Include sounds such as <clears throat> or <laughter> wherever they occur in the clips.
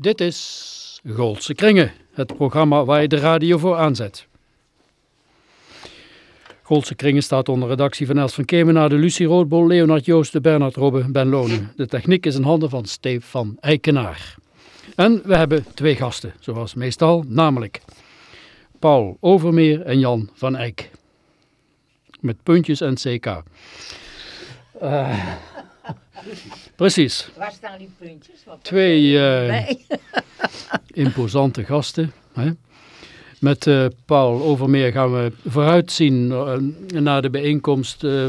Dit is Goldse Kringen, het programma waar je de radio voor aanzet. Goldse Kringen staat onder redactie van Els van Kemenade, Lucie Roodbol, Leonard Joosten, Bernard Robbe, Ben Lonen. De techniek is in handen van Stefan Eikenaar. En we hebben twee gasten, zoals meestal, namelijk Paul Overmeer en Jan van Eyck. Met puntjes en CK. Uh, precies. Waar staan die puntjes? Wat Twee uh, Nee. <laughs> imposante gasten. Hè? Met uh, Paul Overmeer gaan we vooruitzien uh, naar de bijeenkomst uh,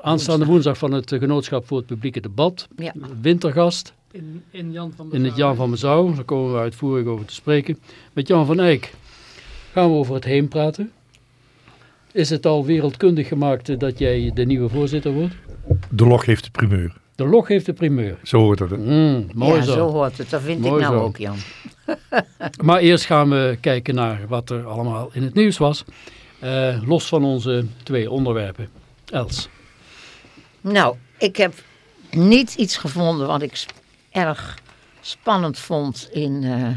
aanstaande woensdag van het Genootschap voor het Publieke Debat. Ja. Wintergast In, in Jan van in het Jan van Mezouw. Daar komen we uitvoerig over te spreken. Met Jan van Eyck gaan we over het heen praten. Is het al wereldkundig gemaakt dat jij de nieuwe voorzitter wordt? De log heeft de primeur. De log heeft de primeur. Zo hoort het. Mm, mooi ja, zo. zo hoort het. Dat vind Mooi ik nou zo. ook, Jan. <laughs> Maar eerst gaan we kijken naar wat er allemaal in het nieuws was. Uh, los van onze twee onderwerpen. Els. Nou, ik heb niet iets gevonden wat ik erg spannend vond in, uh,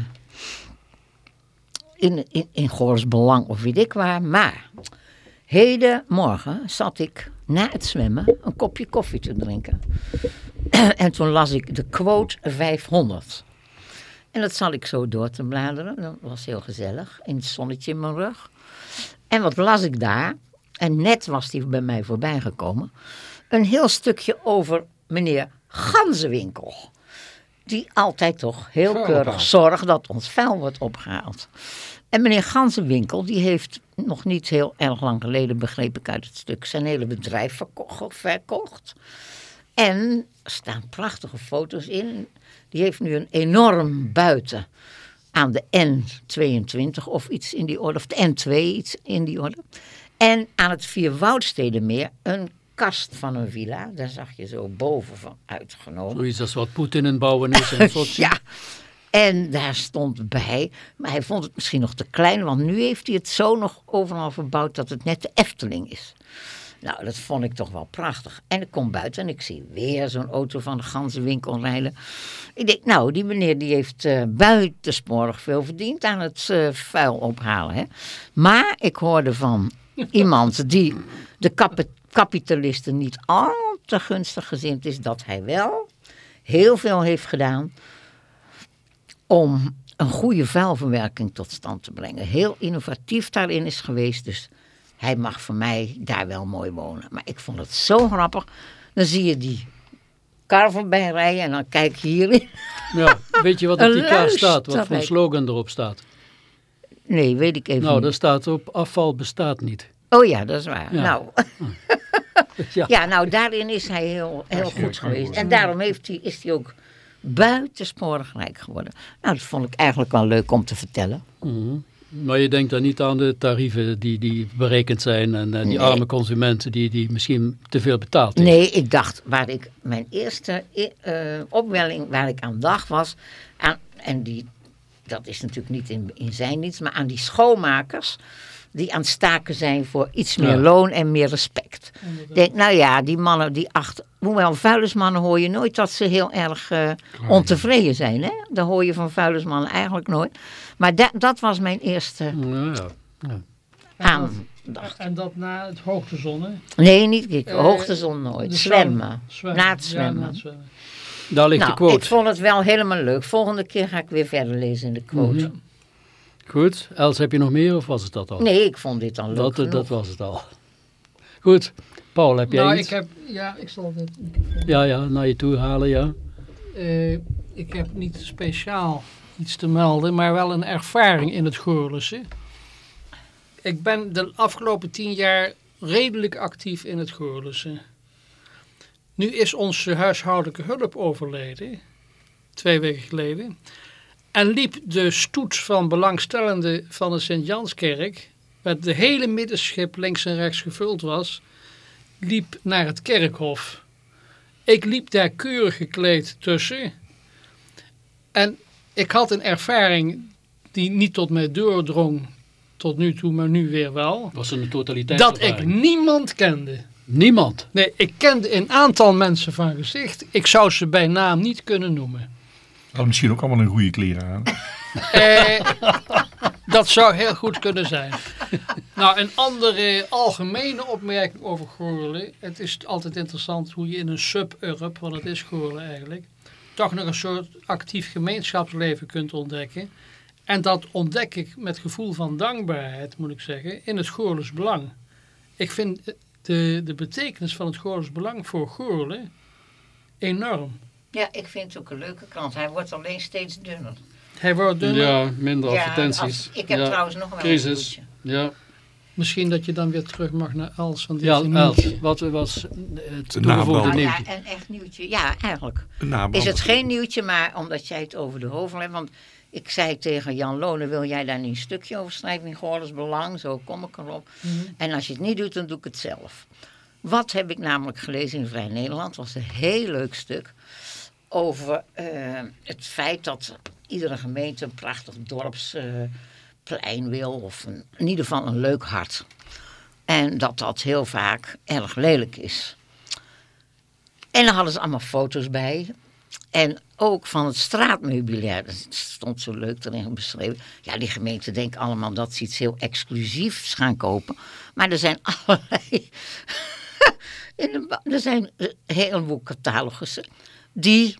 in, in, in Goors Belang of weet ik waar. Maar hedenmorgen zat ik na het zwemmen een kopje koffie te drinken. <clears throat> en toen las ik de quote 500. En dat zal ik zo door te bladeren. Dat was heel gezellig. In het zonnetje in mijn rug. En wat las ik daar? En net was die bij mij voorbij gekomen. Een heel stukje over meneer Ganzenwinkel. Die altijd toch heel keurig zorgt dat ons vuil wordt opgehaald. En meneer Ganzenwinkel, die heeft nog niet heel erg lang geleden, begreep ik uit het stuk, zijn hele bedrijf verkocht. verkocht. En er staan prachtige foto's in. Die heeft nu een enorm buiten aan de N22 of iets in die orde, of de N2 iets in die orde. En aan het Vierwoudstedenmeer een kast van een villa, daar zag je zo boven van uitgenomen. Zoiets als wat Poetin in het bouwen is. En <laughs> soort Ja, en daar stond bij, maar hij vond het misschien nog te klein, want nu heeft hij het zo nog overal verbouwd dat het net de Efteling is. Nou, dat vond ik toch wel prachtig. En ik kom buiten en ik zie weer zo'n auto van de ganzenwinkel rijden. Ik denk, nou, die meneer die heeft uh, buitensporig veel verdiend aan het uh, vuil ophalen. Hè? Maar ik hoorde van <laughs> iemand die de kap kapitalisten niet al te gunstig gezind is, dat hij wel heel veel heeft gedaan om een goede vuilverwerking tot stand te brengen. Heel innovatief daarin is geweest, dus hij mag voor mij daar wel mooi wonen. Maar ik vond het zo grappig. Dan zie je die kar voorbij rijden en dan kijk je hierin. Ja, weet je wat op <laughs> die kaart staat? Wat voor slogan erop staat? Nee, weet ik even Nou, niet. daar staat op afval bestaat niet. Oh ja, dat is waar. Ja. Nou, <laughs> Ja. ja, nou daarin is hij heel, heel goed geweest. En daarom heeft hij, is hij ook buitensporig rijk geworden. Nou, dat vond ik eigenlijk wel leuk om te vertellen. Mhm. Maar je denkt dan niet aan de tarieven die, die berekend zijn en eh, die Nee. arme consumenten die, die misschien te veel betaald heeft. Nee, ik dacht, waar ik mijn eerste eh, opwelling waar ik aan dacht was, aan, en die, dat is natuurlijk niet in, in zijn niets, maar aan die schoonmakers die aan het staken zijn voor iets meer Ja. loon en meer respect. Ik denk, nou ja, die mannen die achter, hoewel vuilnismannen hoor je nooit dat ze heel erg eh, ontevreden zijn. Hè? Dat hoor je van vuilnismannen eigenlijk nooit. Maar da- dat was mijn eerste Ja, aandacht. En dat na het hoogtezon, hè? Nee, niet ik, Eh, hoogtezon nooit. Zwemmen. sauna. Zwemmen. Na het Ja, zwemmen. na het zwemmen. Daar ligt de Nou, quote. ik vond het wel helemaal leuk. Volgende keer ga ik weer verder lezen in de quote. Mhm. Goed, Els, heb je nog meer of was het dat al? Nee, ik vond dit al leuk dat, genoeg. dat was het al. Goed, Paul, heb jij Nou, iets? ik heb, ja, ik zal het Ja, ja, naar je toe halen, ja. Eh, ik heb niet speciaal iets te melden, maar wel een ervaring in het Goorlense. Ik ben de afgelopen tien jaar redelijk actief in het Goorlense. Nu is onze huishoudelijke hulp overleden, twee weken geleden. En liep de stoet van belangstellenden van de Sint-Janskerk, met de hele middenschip links en rechts gevuld was, liep naar het kerkhof. Ik liep daar keurig gekleed tussen. En ik had een ervaring die niet tot mij doordrong tot nu toe, maar nu weer wel. Was een totaliteit. Dat ik niemand kende. Niemand. Nee, ik kende een aantal mensen van gezicht. Ik zou ze bij naam niet kunnen noemen. Hadden misschien ook allemaal een goede kleren aan. <laughs> Eh, dat zou heel goed kunnen zijn. nou, een andere algemene opmerking over Goorlen. Het is altijd interessant hoe je in een sub-Urp, want het is Goorlen eigenlijk, toch nog een soort actief gemeenschapsleven kunt ontdekken. En dat ontdek ik met gevoel van dankbaarheid, moet ik zeggen, in het Goorles Belang. Ik vind de, de betekenis van het Goorles Belang voor Goorlen enorm. Ja, ik vind het ook een leuke krant. Hij wordt alleen steeds dunner. Hij wordt dunner. Ja, minder Ja, advertenties. als- ik heb Ja, trouwens nog wel Crisis. een nieuwtje. Ja, Misschien dat je dan weer terug mag naar Els. Want die ja Els, wat was het Een toegevoegde Ah, ja, nieuwtje? een echt nieuwtje. Ja, eigenlijk. Is het geen nieuwtje, maar omdat jij het over de hovel hebt. Want ik zei tegen Jan Lonen, wil jij daar niet een stukje over schrijven in Goorles Belang? Zo kom ik erop. En als je het niet doet, dan doe ik het zelf. Wat heb ik namelijk gelezen in Vrij Nederland? was een heel leuk stuk over eh, het feit dat iedere gemeente een prachtig dorpsplein wil. Of een, in ieder geval een leuk hart. En dat dat heel vaak erg lelijk is. En daar hadden ze allemaal foto's bij. En ook van het straatmeubilair. Dat stond zo leuk erin beschreven. Ja, die gemeente denkt allemaal dat ze iets heel exclusiefs gaan kopen. Maar er zijn <laughs> allerlei... er zijn een heleboel catalogussen die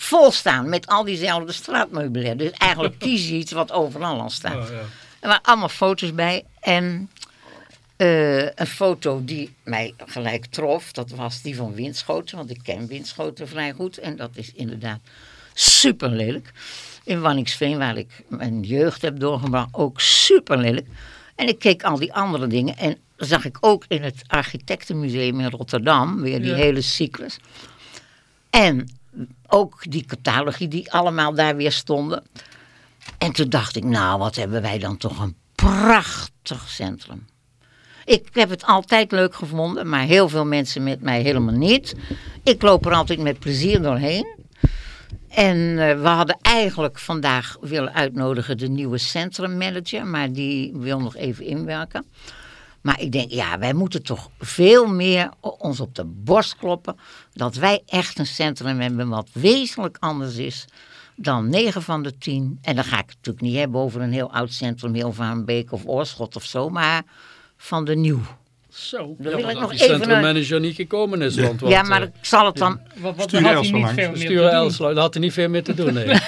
vol staan met al diezelfde straatmeubilair. Dus eigenlijk <laughs> kies je iets wat overal al staat. Er waren allemaal foto's bij. En eh, een foto die mij gelijk trof, dat was die van Winschoten. Want ik ken Winschoten vrij goed. En dat is inderdaad super lelijk. In Wanningsveen, waar ik mijn jeugd heb doorgebracht, ook super lelijk. En ik keek al die andere dingen. En zag ik ook in het Architectenmuseum in Rotterdam, weer die Ja. hele cyclus. En ook die catalogie die allemaal daar weer stonden. En toen dacht ik, nou, wat hebben wij dan toch een prachtig centrum. Ik heb het altijd leuk gevonden, maar heel veel mensen met mij helemaal niet. Ik loop er altijd met plezier doorheen. En eh, we hadden eigenlijk vandaag willen uitnodigen de nieuwe centrummanager, maar die wil nog even inwerken. Maar ik denk, ja, wij moeten toch veel meer ons op de borst kloppen. Dat wij echt een centrum hebben wat wezenlijk anders is dan 9 van de 10. En dan ga ik het natuurlijk niet hebben over een heel oud centrum, Hilvaanbeek of Oorschot of zo, maar van de nieuw. Zo. Dan Ja, wil ik nog die even een... centrummanager niet gekomen is. Want wat, Ja, maar eh, ik zal het dan... Wat, wat Stuur had Els hij wel niet langs. veel meer sturen te doen. Els, daar had hij niet veel meer te doen. Nee. <laughs>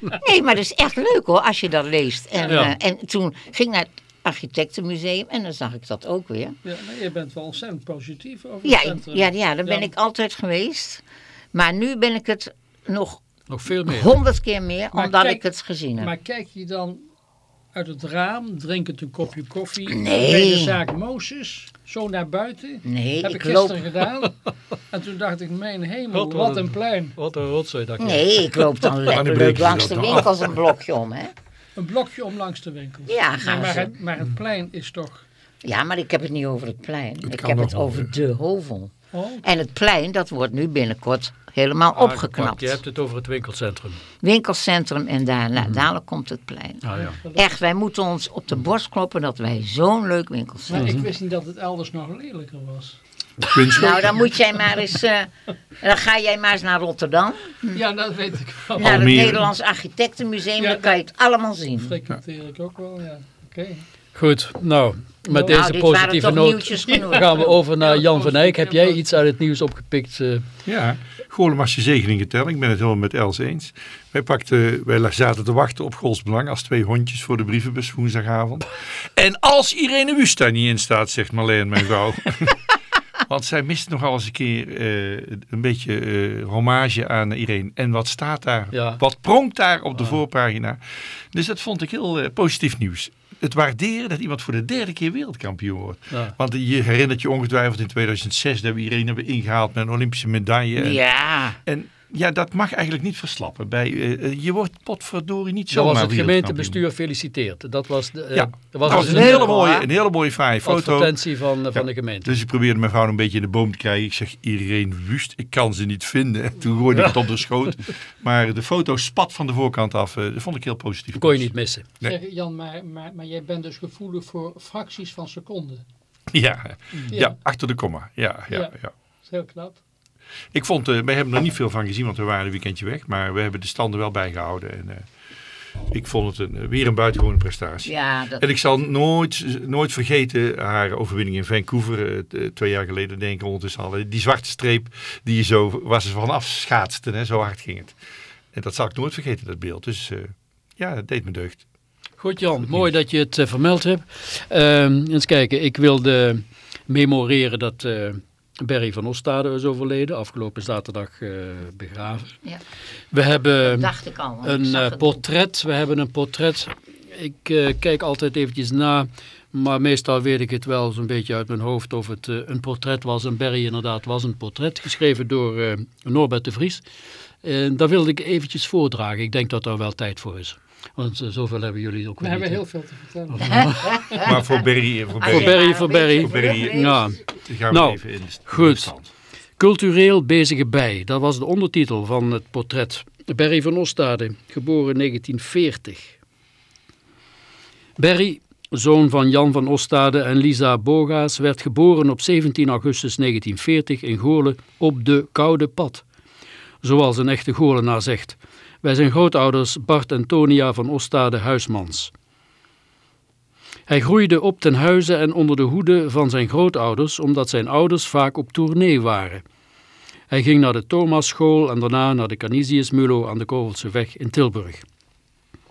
<laughs> Nee, maar dat is echt leuk hoor, als je dat leest. En, Ja. eh, en toen ging ik naar architectenmuseum en dan zag ik dat ook weer. Ja, maar je bent wel ontzettend positief over het Ja, centrum. ja, ja daar ben Ja. ik altijd geweest. Maar nu ben ik het nog Nog veel meer. honderd keer meer, Maar omdat kijk- ik het gezien heb. Maar kijk je dan uit het raam, drinkend een kopje koffie, Nee. bij de zaak Mozes, zo naar buiten? nee, Heb ik ik loop... gisteren gedaan. <laughs> En toen dacht ik, mijn hemel, Wat wat, een- een plein. Wat een rotzooi. Dat Nee, ik loop dan langs de winkels een blokje om, hè. Een blokje om langs de winkel. Ja, gaan maar, ze. het, maar het plein is toch... Ja, maar ik heb het niet over het plein. ik heb het over de hovel. Oh, En het plein, dat wordt nu binnenkort helemaal Aangepakt. opgeknapt. Je hebt het over het winkelcentrum. Winkelcentrum en daarna, dadelijk komt het plein. Ah, ja. Echt, wij moeten ons op de borst kloppen dat wij zo'n leuk winkelcentrum maar ik wist niet dat het elders nog lelijker was. Winschoten. Nou, dan moet jij maar eens. eh, dan ga jij maar eens naar Rotterdam. Ja, dat weet ik wel. Naar het Almere. Nederlands Architectenmuseum. Ja, dan kan je het allemaal zien. Frequenteer ik ook wel, ja. Oké. Goed, nou, met Nou, deze positieve noot gaan we over naar Ja, Jan van Eyck. Heb jij iets uit het nieuws opgepikt? eh? Ja, Goorlemasje zegeningen tellen. Ik ben het helemaal met Els eens. Wij, pakten, wij zaten te wachten op Golsbelang als twee hondjes voor de brievenbus woensdagavond. En als Irene Wust daar niet in staat, zegt Marleen, mijn vrouw. <laughs> Want zij mist nogal eens een keer eh, een beetje eh, hommage aan Irene. En wat staat daar? Ja. Wat pronkt daar op de voorpagina? Dus dat vond ik heel eh, positief nieuws. Het waarderen dat iemand voor de derde keer wereldkampioen wordt. Ja. Want je herinnert je ongetwijfeld in 2006 dat we Irene hebben ingehaald met een Olympische medaille. En, Ja, en ja, dat mag eigenlijk niet verslappen. Bij, eh, eh, je wordt potverdorie niet Dat zomaar was het gemeentebestuur feliciteert. Dat was de, eh, Ja, dat dat was dus een hele mooie, een hele mooie fraaie foto. advertentie van, van de gemeente. Dus ik probeerde mijn vrouw een beetje in de boom te krijgen. Ik zeg, Irene Wust, ik kan ze niet vinden. En toen gooide ik het op de schoot. <laughs> Maar de foto spat van de voorkant af. dat vond ik heel positief. Dat kon je niet missen. Nee. Zeg, Jan, maar, maar, maar jij bent dus gevoelig voor fracties van seconden. Ja, ja. Ja. achter de komma. Ja, ja, Ja. ja. Dat is heel knap. Ik vond, uh, wij hebben er niet veel van gezien, want we waren een weekendje weg. Maar we hebben de standen wel bijgehouden. En, uh, ik vond het een, weer een buitengewone prestatie. Ja, dat... En ik zal nooit, nooit vergeten haar overwinning in Vancouver. Uh, twee jaar geleden denk ik ondertussen al. Die zwarte streep die je zo, waar ze vanaf schaatste. Hè, zo hard ging het. En dat zal ik nooit vergeten, dat beeld. Dus ja, dat deed me deugd. Goed Jan, mooi dat je het uh, vermeld hebt. Uh, eens kijken, ik wilde memoreren dat uh, Berry van Ostade is overleden, afgelopen zaterdag uh, begraven. Ja. We hebben dacht ik al. een uh, het portret, we hebben een portret. Ik uh, kijk altijd eventjes na, maar meestal weet ik het wel zo'n beetje uit mijn hoofd of het een portret was. En Berry inderdaad was een portret, geschreven door Norbert de Vries. En dat wilde ik eventjes voordragen. Ik denk dat er wel tijd voor is. Want uh, zoveel hebben jullie ook We hebben niet. heel veel te vertellen. <laughs> Maar voor Berry, voor Voor je Berry, voor Berry. Voor Berry, terugleest. Ja, gaan we Nou, even in de goed. Cultureel bezige bij, dat was de ondertitel van het portret. Berry van Ostade, geboren 1940. Berry, zoon van Jan van Ostade en Lisa Bogaas, werd geboren op 17 augustus 1940 in Goorlen op de Koude Pad. Zoals een echte Goorlenaar zegt. Bij zijn grootouders Bart en Tonia van Ostade Huismans. Hij groeide op ten huize en onder de hoede van zijn grootouders, omdat zijn ouders vaak op tournee waren. Hij ging naar de Thomasschool en daarna naar de Canisius Mulo aan de Kovelseweg in Tilburg.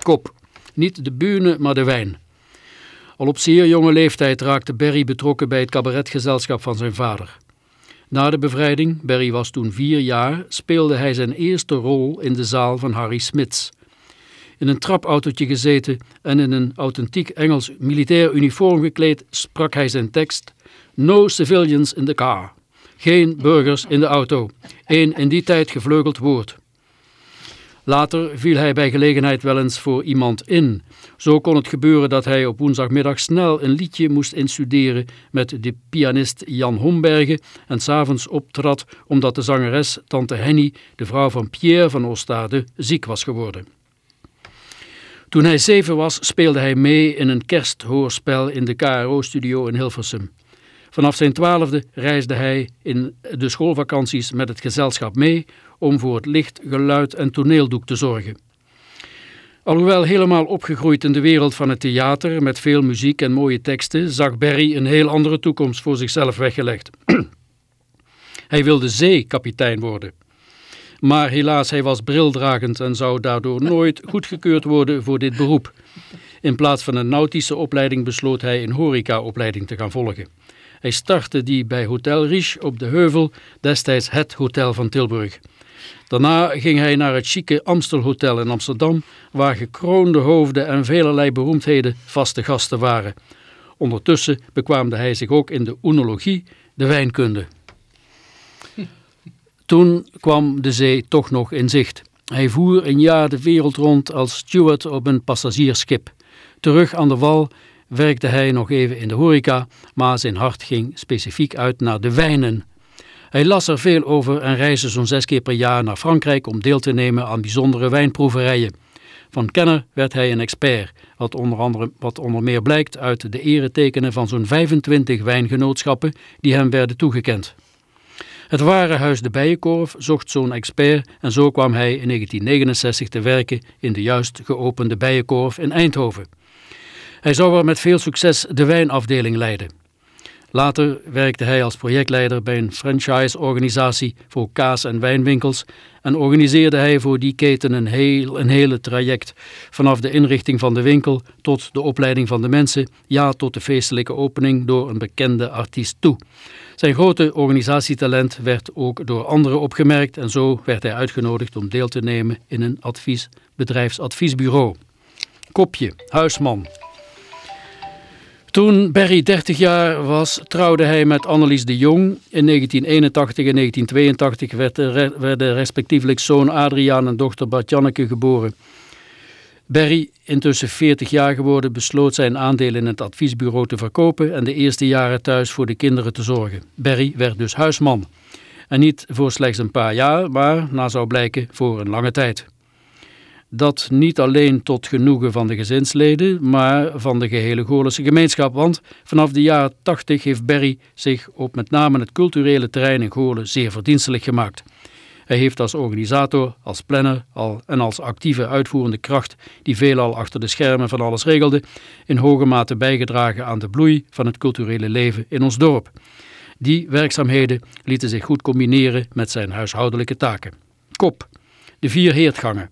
Kop, niet de bühne, maar de wijn. Al op zeer jonge leeftijd raakte Berry betrokken bij het cabaretgezelschap van zijn vader. Na de bevrijding, Berry was toen vier jaar, speelde hij zijn eerste rol in de zaal van Harry Smits. In een trapautootje gezeten en in een authentiek Engels militair uniform gekleed sprak hij zijn tekst No civilians in the car. Geen burgers in de auto. Een in die tijd gevleugeld woord. Later viel hij bij gelegenheid wel eens voor iemand in. Zo kon het gebeuren dat hij op woensdagmiddag snel een liedje moest instuderen met de pianist Jan Hombergen en s'avonds optrad omdat de zangeres tante Henny, de vrouw van Pierre van Ostade, ziek was geworden. Toen hij zeven was, speelde hij mee in een kersthoorspel in de KRO-studio in Hilversum. Vanaf zijn twaalfde reisde hij in de schoolvakanties met het gezelschap mee om voor het licht, geluid en toneeldoek te zorgen. Alhoewel helemaal opgegroeid in de wereld van het theater met veel muziek en mooie teksten, zag Berry een heel andere toekomst voor zichzelf weggelegd. <clears throat> hij wilde zeekapitein worden. Maar helaas, hij was brildragend en zou daardoor nooit goedgekeurd worden voor dit beroep. In plaats van een nautische opleiding besloot hij een horecaopleiding te gaan volgen. Hij startte die bij Hotel Riche op de Heuvel, destijds het hotel van Tilburg. Daarna ging hij naar het chique Amstelhotel in Amsterdam, waar gekroonde hoofden en velerlei beroemdheden vaste gasten waren. Ondertussen bekwaamde hij zich ook in de oenologie, de wijnkunde. Toen kwam de zee toch nog in zicht. Hij voer een jaar de wereld rond als steward op een passagiersschip. Terug aan de wal werkte hij nog even in de horeca, maar zijn hart ging specifiek uit naar de wijnen. Hij las er veel over en reisde zo'n zes keer per jaar naar Frankrijk om deel te nemen aan bijzondere wijnproeverijen. Van kenner werd hij een expert, wat onder, andere, wat onder meer blijkt uit de eretekenen van zo'n 25 wijngenootschappen die hem werden toegekend. Het Warenhuis de Bijenkorf zocht zo'n expert en zo kwam hij in 1969 te werken in de juist geopende Bijenkorf in Eindhoven. Hij zou er met veel succes de wijnafdeling leiden. Later werkte hij als projectleider bij een franchise-organisatie voor kaas- en wijnwinkels en organiseerde hij voor die keten een, heel, een hele traject. Vanaf de inrichting van de winkel tot de opleiding van de mensen, ja tot de feestelijke opening door een bekende artiest toe. Zijn grote organisatietalent werd ook door anderen opgemerkt en zo werd hij uitgenodigd om deel te nemen in een advies, bedrijfsadviesbureau. Kopje, huisman. Toen Berry 30 jaar was, trouwde hij met Annelies de Jong. In 1981 en 1982 werden, respectievelijk zoon Adriaan en dochter Bart-Janneke geboren. Berry, intussen 40 jaar geworden, besloot zijn aandeel in het adviesbureau te verkopen en de eerste jaren thuis voor de kinderen te zorgen. Berry werd dus huisman. En niet voor slechts een paar jaar, maar, na zou blijken, voor een lange tijd. Dat niet alleen tot genoegen van de gezinsleden, maar van de gehele Goorlense gemeenschap. Want vanaf de jaren 80 heeft Berry zich op met name het culturele terrein in Goorlen zeer verdienstelijk gemaakt. Hij heeft als organisator, als planner al, en als actieve uitvoerende kracht, die veelal achter de schermen van alles regelde, in hoge mate bijgedragen aan de bloei van het culturele leven in ons dorp. Die werkzaamheden lieten zich goed combineren met zijn huishoudelijke taken. Kop. De vier heerdgangen.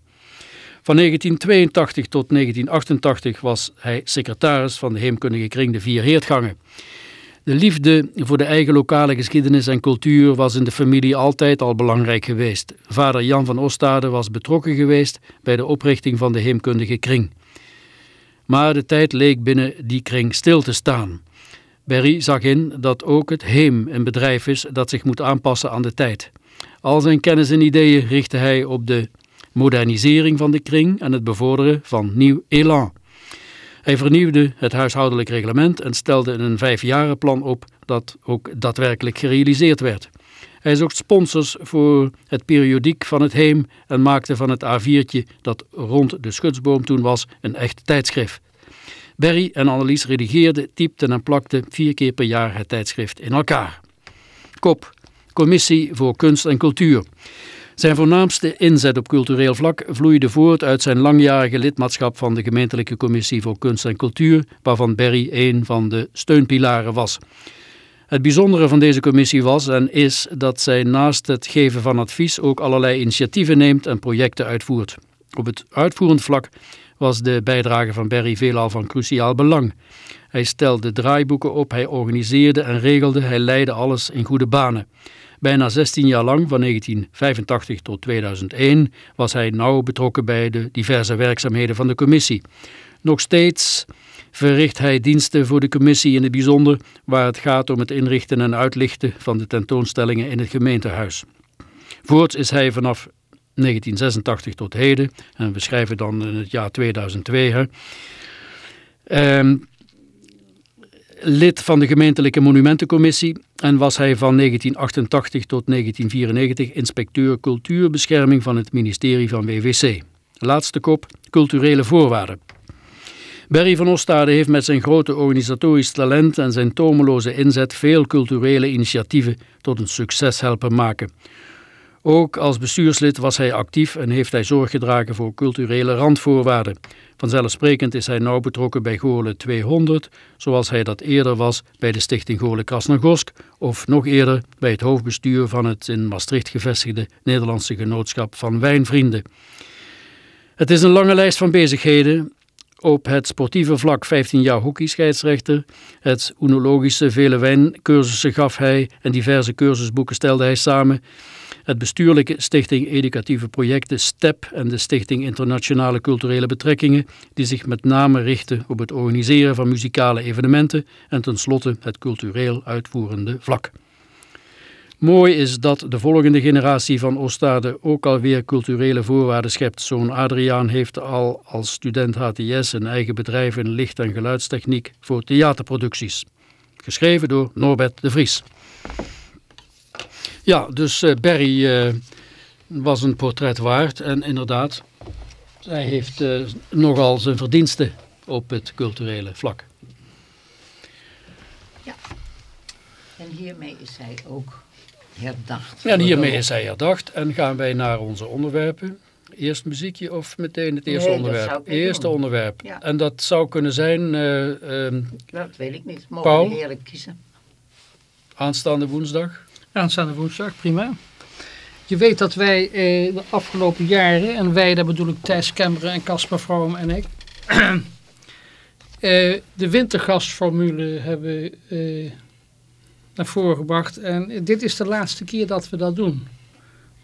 Van 1982 tot 1988 was hij secretaris van de Heemkundige Kring de Vier Heerdgangen. De liefde voor de eigen lokale geschiedenis en cultuur was in de familie altijd al belangrijk geweest. Vader Jan van Ostade was betrokken geweest bij de oprichting van de Heemkundige Kring. Maar de tijd leek binnen die kring stil te staan. Berry zag in dat ook het heem een bedrijf is dat zich moet aanpassen aan de tijd. Al zijn kennis en ideeën richtte hij op de modernisering van de kring en het bevorderen van nieuw elan. Hij vernieuwde het huishoudelijk reglement en stelde een vijfjarenplan op dat ook daadwerkelijk gerealiseerd werd. Hij zocht sponsors voor het periodiek van het Heem en maakte van het A4'tje dat rond de schutsboom toen was een echt tijdschrift. Berry en Annelies redigeerden, typten en plakten vier keer per jaar het tijdschrift in elkaar. Kop, Commissie voor Kunst en Cultuur. Zijn voornaamste inzet op cultureel vlak vloeide voort uit zijn langjarige lidmaatschap van de gemeentelijke commissie voor kunst en cultuur, waarvan Berry een van de steunpilaren was. Het bijzondere van deze commissie was en is dat zij naast het geven van advies ook allerlei initiatieven neemt en projecten uitvoert. Op het uitvoerend vlak was de bijdrage van Berry veelal van cruciaal belang. Hij stelde draaiboeken op, hij organiseerde en regelde, hij leidde alles in goede banen. Bijna 16 jaar lang, van 1985 tot 2001, was hij nauw betrokken bij de diverse werkzaamheden van de commissie. Nog steeds verricht hij diensten voor de commissie in het bijzonder waar het gaat om het inrichten en uitlichten van de tentoonstellingen in het gemeentehuis. Voorts is hij vanaf 1986 tot heden, en we schrijven dan in het jaar 2002, hè, ehm, lid van de gemeentelijke monumentencommissie en was hij van 1988 tot 1994 inspecteur cultuurbescherming van het ministerie van WWC. Laatste kop, culturele voorwaarden. Berry van Ostade heeft met zijn grote organisatorisch talent en zijn tomeloze inzet veel culturele initiatieven tot een succes helpen maken. Ook als bestuurslid was hij actief en heeft hij zorg gedragen voor culturele randvoorwaarden. Vanzelfsprekend is hij nauw betrokken bij Goorlen 200, zoals hij dat eerder was bij de stichting Goorlen Krasnogorsk of nog eerder bij het hoofdbestuur van het in Maastricht gevestigde Nederlandse Genootschap van Wijnvrienden. Het is een lange lijst van bezigheden. Op het sportieve vlak 15 jaar hockeyscheidsrechter, het oenologische vele wijncursussen gaf hij en diverse cursusboeken stelde hij samen het bestuurlijke Stichting Educatieve Projecten STEP en de Stichting Internationale Culturele Betrekkingen, die zich met name richten op het organiseren van muzikale evenementen en tenslotte het cultureel uitvoerende vlak. Mooi is dat de volgende generatie van Oostade ook alweer culturele voorwaarden schept. Zoon Adriaan heeft al als student HTS een eigen bedrijf in licht- en geluidstechniek voor theaterproducties. Geschreven door Norbert de Vries. Ja, dus uh, Barry uh, was een portret waard en inderdaad, hij heeft uh, nogal zijn verdiensten op het culturele vlak. Ja, en hiermee is hij ook herdacht. En hiermee is hij herdacht en gaan wij naar onze onderwerpen. Eerst muziekje of meteen het eerste Nee, onderwerp? Eerste doen. onderwerp. Ja. En dat zou kunnen zijn um, Dat weet ik niet. Mogen Paul? kiezen. aanstaande woensdag. Aanstaande woensdag, prima. Je weet dat wij eh, de afgelopen jaren, en wij, daar bedoel ik Thijs Kemmeren en Casper Vroom en ik, <clears throat> eh, de wintergasformule hebben eh, naar voren gebracht. En dit is de laatste keer dat we dat doen.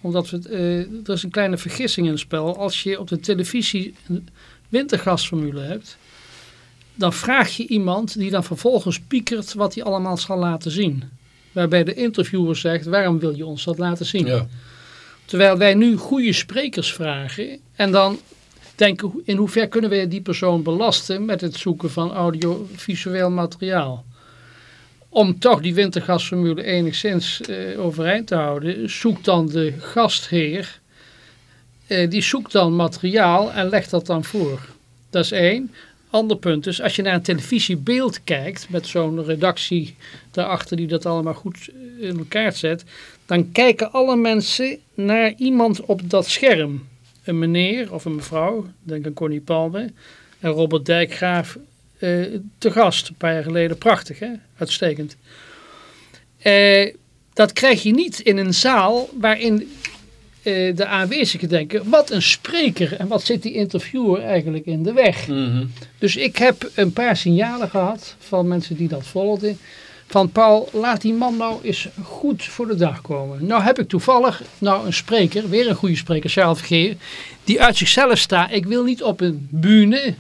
Omdat we, eh, er is een kleine vergissing in het spel. Als je op de televisie een wintergasformule hebt, dan vraag je iemand die dan vervolgens piekert wat hij allemaal zal laten zien. Waarbij de interviewer zegt, waarom wil je ons dat laten zien? Ja. Terwijl wij nu goede sprekers vragen en dan denken in hoever kunnen wij die persoon belasten met het zoeken van audiovisueel materiaal. Om toch die wintergasformule enigszins eh, overeind te houden, zoekt dan de gastheer eh, die zoekt dan materiaal en legt dat dan voor. Dat is één. Ander punt, dus als je naar een televisiebeeld kijkt, met zo'n redactie daarachter die dat allemaal goed in elkaar zet, dan kijken alle mensen naar iemand op dat scherm. Een meneer of een mevrouw, denk aan Connie Palme, en Robert Dijkgraaf eh, te gast, een paar jaar geleden. Prachtig, hè? Uitstekend. Eh, dat krijg je niet in een zaal waarin eh, de aanwezigen denken, wat een spreker en wat zit die interviewer eigenlijk in de weg. Dus ik heb een paar signalen gehad van mensen die dat volgden. Van Paul, laat die man nou eens goed voor de dag komen. Nou heb ik toevallig nou een spreker, weer een goede spreker, Charles Vergeer, die uit zichzelf staat. Ik wil niet op een bühne,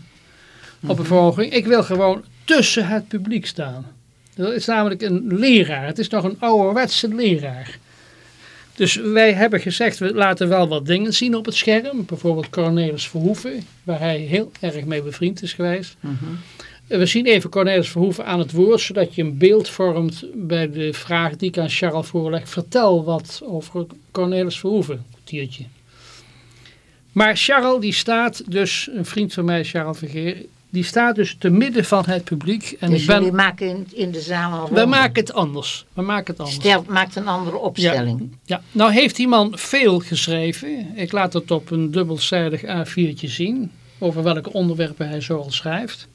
op een verhoging. Ik wil gewoon tussen het publiek staan. Dat is namelijk een leraar. Het is nog een ouderwetse leraar. Dus wij hebben gezegd, we laten wel wat dingen zien op het scherm. Bijvoorbeeld Cornelis Verhoeven, waar hij heel erg mee bevriend is geweest. We zien even Cornelis Verhoeven aan het woord, zodat je een beeld vormt bij de vraag die ik aan Charles voorleg. Vertel wat over Cornelis Verhoeven, een kwartiertje. Maar Charles, die staat dus, een vriend van mij, Charles Vergeer, die staat dus te midden van het publiek. En dus ik ben, jullie maken in, in de zaal een we maken het anders. We maken het anders. Stel, maakt een andere opstelling. Ja, nou heeft die man veel geschreven. Ik laat het op een dubbelzijdig A4'tje zien. Over welke onderwerpen hij zoal schrijft.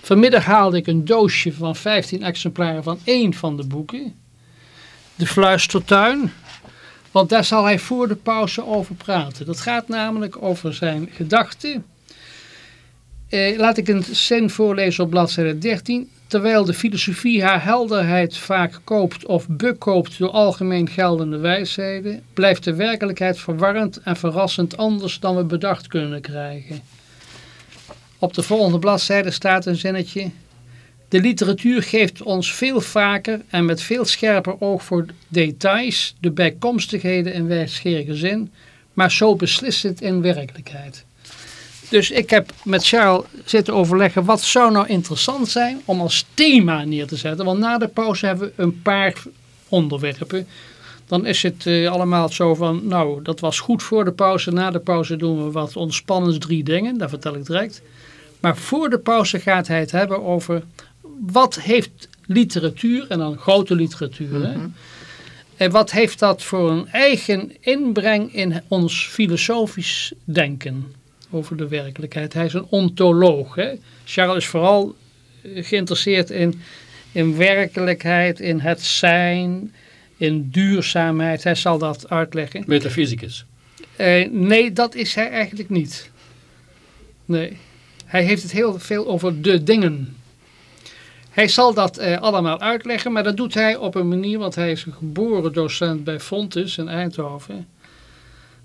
Vanmiddag haalde ik een doosje van 15 exemplaren van één van de boeken. De Fluistertuin. Want daar zal hij voor de pauze over praten. Dat gaat namelijk over zijn gedachten. Eh, laat ik een zin voorlezen op bladzijde 13. Terwijl de filosofie haar helderheid vaak koopt of bekoopt door algemeen geldende wijsheden, blijft de werkelijkheid verwarrend en verrassend anders dan we bedacht kunnen krijgen. Op de volgende bladzijde staat een zinnetje. De literatuur geeft ons veel vaker en met veel scherper oog voor details, de bijkomstigheden in wijsgerige zin, maar zo beslissend in werkelijkheid. Dus ik heb met Charles zitten overleggen wat zou nou interessant zijn om als thema neer te zetten. Want na de pauze hebben we een paar onderwerpen. Dan is het eh, allemaal zo van, nou dat was goed voor de pauze. Na de pauze doen we wat ontspannends drie dingen, dat vertel ik direct. Maar voor de pauze gaat hij het hebben over wat heeft literatuur, en dan grote literatuur, hè? en wat heeft dat voor een eigen inbreng in ons filosofisch denken over de werkelijkheid. Hij is een ontoloog. Hè? Charles is vooral eh, geïnteresseerd in, in werkelijkheid, in het zijn, in duurzaamheid. Hij zal dat uitleggen. Metafysicus. Eh, nee, dat is hij eigenlijk niet. Nee. Hij heeft het heel veel over de dingen. Hij zal dat eh, allemaal uitleggen, maar dat doet hij op een manier, want hij is een geboren docent bij Fontes in Eindhoven.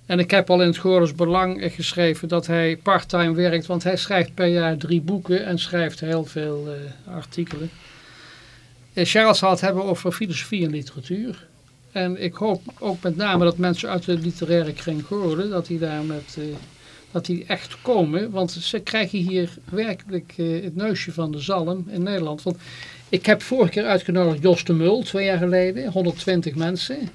En ik heb al in het Goorles Belang geschreven dat hij parttime werkt, want hij schrijft per jaar drie boeken en schrijft heel veel eh, artikelen. Eh, Charles het hebben over filosofie en literatuur. En ik hoop ook met name dat mensen uit de literaire kring horen, dat die daar met, eh, dat die echt komen. Want ze krijgen hier werkelijk eh, het neusje van de zalm in Nederland. Want ik heb vorige keer uitgenodigd Jos de Mul, twee jaar geleden, 120 mensen.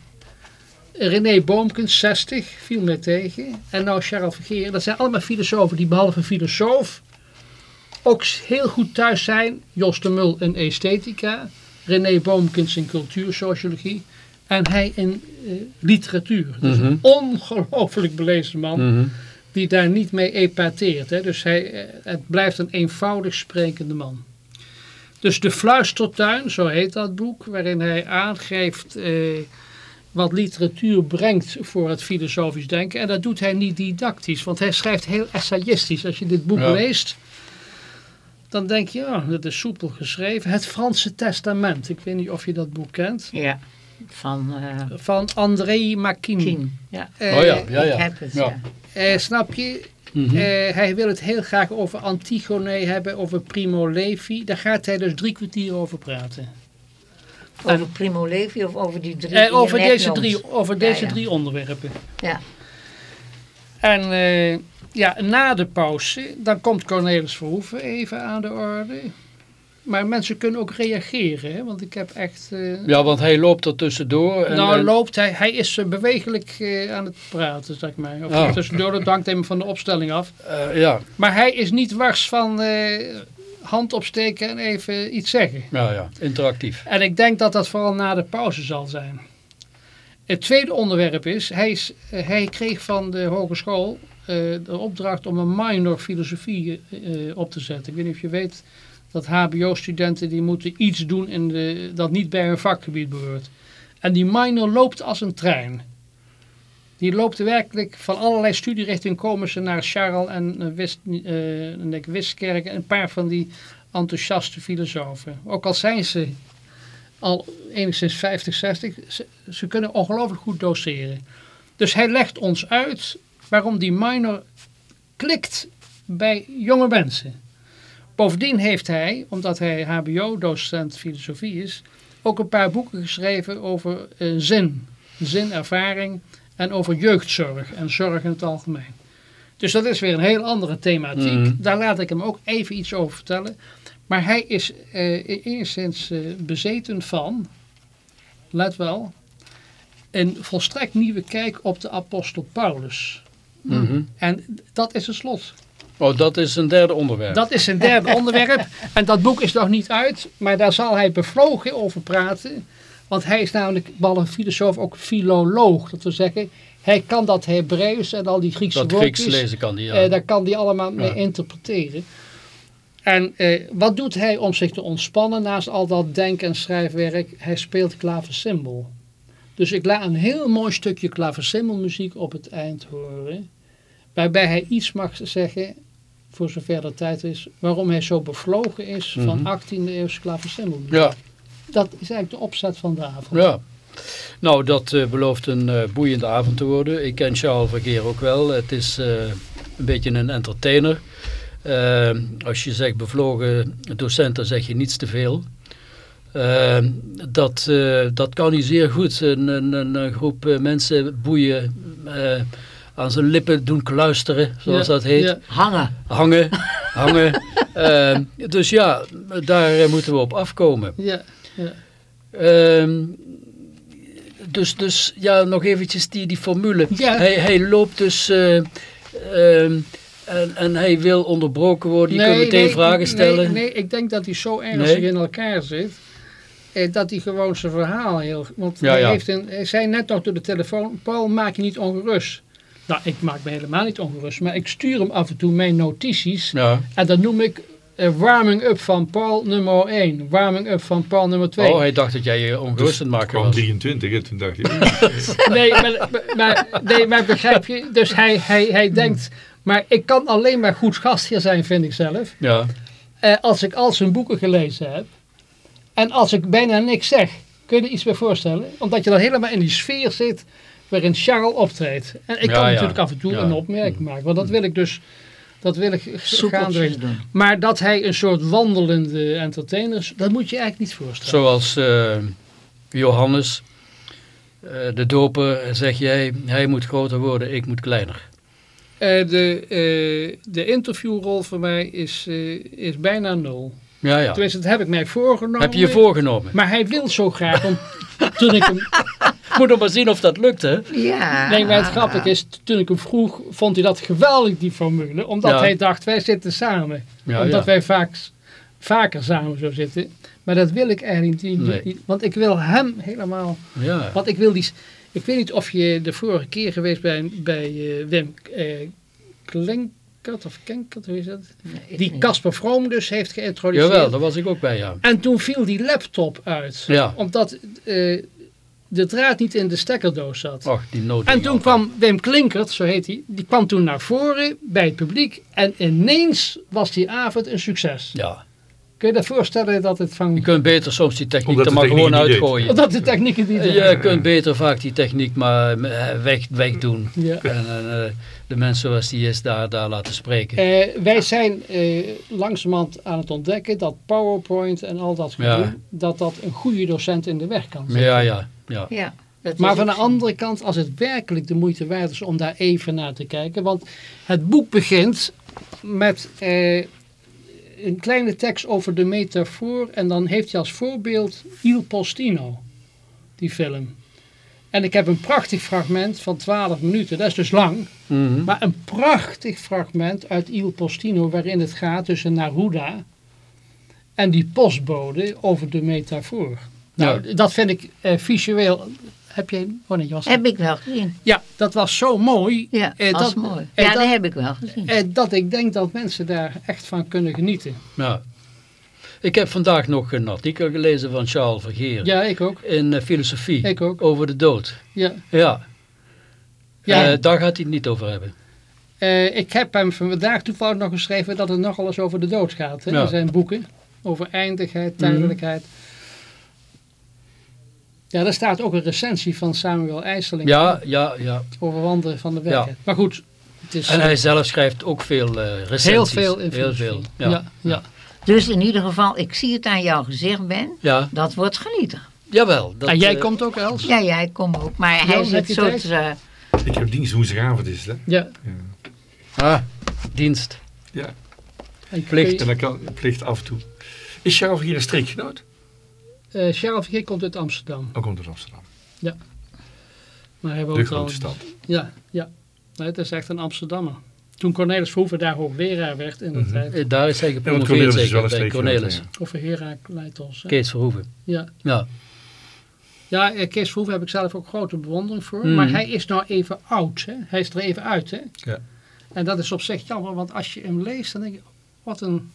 René Boomkens, 60, viel mij tegen. En nou Charles Vergeer, dat zijn allemaal filosofen die behalve filosoof ook heel goed thuis zijn. Jos de Mul in esthetica, René Boomkens in cultuursociologie en hij in eh, literatuur. Dus een ongelooflijk belezen man die daar niet mee epateert. Hè. Dus hij, eh, het blijft een eenvoudig sprekende man. Dus De Fluistertuin, zo heet dat boek, waarin hij aangeeft eh, wat literatuur brengt voor het filosofisch denken. En dat doet hij niet didactisch, want hij schrijft heel essayistisch. Als je dit boek Ja. leest, dan denk je, ja, dat is soepel geschreven. Het Franse Testament, ik weet niet of je dat boek kent, Ja, van eh van André Makin. Ja, Eh, oh ja, ja, ik ja. heb het, Ja. ja. eh, snap je? Mhm. Eh, hij wil het heel graag over Antigone hebben, over Primo Levi. Daar gaat hij dus drie kwartier over praten. Over Primo Levi of over die drie Eh, over deze, drie, over Ja, deze ja. drie onderwerpen. Ja. En eh, ja, na de pauze, dan komt Cornelis Verhoeven even aan de orde. maar mensen kunnen ook reageren. Hè? Want ik heb echt... eh, Ja, want hij loopt er tussendoor. En, nou en- loopt hij, hij is eh, bewegelijk eh, aan het praten, zeg maar. Of Oh. tussendoor, dat hangt hem van de opstelling af. eh, ja, Maar hij is niet wars van eh, hand opsteken en even iets zeggen. ja, ja, interactief. En ik denk dat dat vooral na de pauze zal zijn. Het tweede onderwerp is, hij, is, eh, hij kreeg van de hogeschool eh, de opdracht om een minor filosofie eh, op te zetten. Ik weet niet of je weet dat hbo-studenten die moeten iets doen in de, dat niet bij hun vakgebied behoort. En die minor loopt als een trein. Die loopt werkelijk van allerlei studierichtingen komen ze naar Charles en eh, Wist, eh, en een paar van die enthousiaste filosofen. Ook al zijn ze al enigszins 50, 60, ze, kunnen ongelooflijk goed doseren. Dus hij legt ons uit waarom die minor klikt bij jonge mensen. Bovendien heeft hij, omdat hij hbo-docent filosofie is, ook een paar boeken geschreven over eh, zin, zinervaring en over jeugdzorg en zorg in het algemeen. Dus dat is weer een heel andere thematiek. Mhm. Daar laat ik hem ook even iets over vertellen. Maar hij is eh, enigszins eh, bezeten van, let wel, een volstrekt nieuwe kijk op de apostel Paulus. Mhm. En dat is het slot. Oh, dat is een derde onderwerp. Dat is zijn derde <laughs> onderwerp. En dat boek is nog niet uit, maar daar zal hij bevlogen over praten. Want hij is namelijk, behalve filosoof, ook filoloog. Dat wil zeggen, hij kan dat Hebreeuws en al die Griekse dat Grieks lezen kan die, ja. eh, daar kan hij allemaal mee interpreteren. En eh, wat doet hij om zich te ontspannen naast al dat denk- en schrijfwerk? Hij speelt klaversymbol. Dus ik laat een heel mooi stukje klaversymbolmuziek op het eind horen. Waarbij hij iets mag zeggen, voor zover er tijd is, waarom hij zo bevlogen is van Mhm. 18e eeuwse klaversymbolmuziek. ja, Dat is eigenlijk de opzet van de avond. ja. Nou, dat eh, belooft een eh, boeiende avond te worden. Ik ken Charles Vergeer ook wel. Het is eh, een beetje een entertainer. Als je zegt bevlogen docent, dan zeg je niets te veel. Dat, eh, dat kan hij zeer goed. Een, een, een, groep mensen boeien, eh, aan zijn lippen doen kluisteren, zoals Ja, dat heet. ja. Hangen. Hangen, hangen. <laughs> Dus ja, daar moeten we op afkomen. Ja, Ehm, dus, dus ja, nog eventjes die, die formule. Ja. Hij, hij loopt dus eh, ehm, en, en hij wil onderbroken worden. Je kunt meteen vragen stellen. Nee, nee, ik denk dat hij zo ernstig Nee? in elkaar zit. eh, Dat hij gewoon zijn verhaal heel... Want Ja, hij, ja. Heeft een, hij zei net nog door de telefoon... Paul, maak je niet ongerust. Nou, ik maak me helemaal niet ongerust. Maar ik stuur hem af en toe mijn notities. Ja. En dat noem ik warming up van Paul nummer 1. Warming up van Paul nummer 2. Oh, hij dacht dat jij je ongerust aan het maken was. 23 en toen dacht ik, <laughs> Nee, maar, maar, nee, maar begrijp je? Dus hij, hij, hij denkt... Maar ik kan alleen maar goed gastheer zijn, vind ik zelf. Ja, eh, als ik al zijn boeken gelezen heb en als ik bijna niks zeg, kun je er iets bij voorstellen? Omdat je dan helemaal in die sfeer zit waarin Charles optreedt. En ik Ja, kan ja. natuurlijk af en toe Ja. een opmerking maken, want dat wil ik dus, dat wil ik gaandeweg. doen. Maar dat hij een soort wandelende entertainer is, dat moet je eigenlijk niet voorstellen. zoals eh, Johannes, eh, de doper, zeg jij, hij moet groter worden, ik moet kleiner. Eh, de, eh, de interviewrol voor mij is, eh, is bijna nul. Ja, ja. Tenminste, dat heb ik mij voorgenomen. Heb je je voorgenomen? Maar hij wil zo graag, om, <laughs> toen ik hem Moet nog maar zien of dat lukt, hè? Ja. Nee, maar het grappige is, toen ik hem vroeg, vond hij dat geweldig, die formule. Omdat Ja. hij dacht, wij zitten samen. Ja, omdat ja. wij vaak, vaker samen zo zitten. Maar dat wil ik eigenlijk niet, Nee. niet. Want ik wil hem helemaal... Ja. Want ik wil die... Ik weet niet of je de vorige keer geweest bent bij eh, Wim eh Klenkert of Kenkert, hoe is dat? Nee, Die. Casper Vroom dus heeft geïntroduceerd. Jawel, daar was ik ook bij, ja. En toen viel die laptop uit. Ja. Omdat eh, de draad niet in de stekkerdoos zat. Och, die nood. En toen kwam Wim Klinkert, zo heet hij, die kwam toen naar voren bij het publiek. En ineens was die avond een succes. Ja, Kun je je voorstellen dat het je van... kunt beter soms die techniek Omdat er maar techniek gewoon niet uitgooien. Omdat de technieken die... Je kunt beter vaak die techniek maar eh, weg, wegdoen. Ja. En eh, de mensen zoals die is daar, daar laten spreken. Eh, wij zijn eh, langzamerhand aan het ontdekken dat PowerPoint en al dat gedoe, Ja. dat dat een goede docent in de weg kan zetten. Ja, ja, ja. Ja, dat Maar van de andere kant, als het werkelijk de moeite waard is om daar even naar te kijken. Want het boek begint met eh, een kleine tekst over de metafoor. En dan heeft hij als voorbeeld Il Postino, die film. En ik heb een prachtig fragment van 12 minuten. Dat is dus lang. Mhm. Maar een prachtig fragment uit Il Postino waarin het gaat tussen Naruda en die postbode over de metafoor. Nou, dat vind ik eh, visueel. Heb je, oh nee, je was Heb ik wel gezien. Ja, dat was zo mooi. Ja, eh, dat is dat, mooi. eh, Ja, dat- dat heb ik wel gezien. eh, dat ik denk dat mensen daar echt van kunnen genieten. Ja. Ik heb vandaag nog een artikel gelezen van Charles Vergeer Ja, ik ook. in eh, Filosofie Ik ook. over de dood. Ja. Ja, Ja. Eh, daar gaat hij het niet over hebben. Eh, ik heb hem vandaag toevallig nog geschreven dat het nogal eens over de dood gaat. Hè, Ja. In zijn boeken. Over eindigheid, tijdelijkheid. Ja, daar staat ook een recensie van Samuel IJsseling. Ja, ja, ja. Over wandelen van de werkelijkheid. Maar goed, het is En hij zelf schrijft ook veel eh heel recensies. veel in Heel veel. Ja. Ja. Ja, Dus in ieder geval, ik zie het aan jouw gezicht, Ben. Ja, Dat wordt genieten. jawel. Dat, en jij eh, komt ook, Els? Ja, jij komt ook. Maar hij Jan, heb zit je zo tijd? te... eh, Ik heb dienst woensdagavond is het, hè? Ja. Ah, dienst. Ja. En Plicht. En dan kan plicht af en toe. Is Charles hier een streekgenoot? Eh Charles Vergeer komt uit Amsterdam. Ook komt uit Amsterdam. Maar hij De woont al... grote stad. Ja, ja. Nee, het is echt een Amsterdammer. Toen Cornelis Verhoeven daar hoogleraar werd in de Mhm. tijd. Eh, Daar is hij Ja, gepromoveerd Cornelis is zeker wel een bij. Cornelis. ja. Herakleitos. hè. Kees Verhoeven. Ja. Ja. Ja, eh, Kees Verhoeven heb ik zelf ook grote bewondering voor. Mhm. Maar hij is nou even oud. Hè? Hij is er even uit. Hè? Ja. En dat is op zich jammer. Want als je hem leest, dan denk je... Wat een...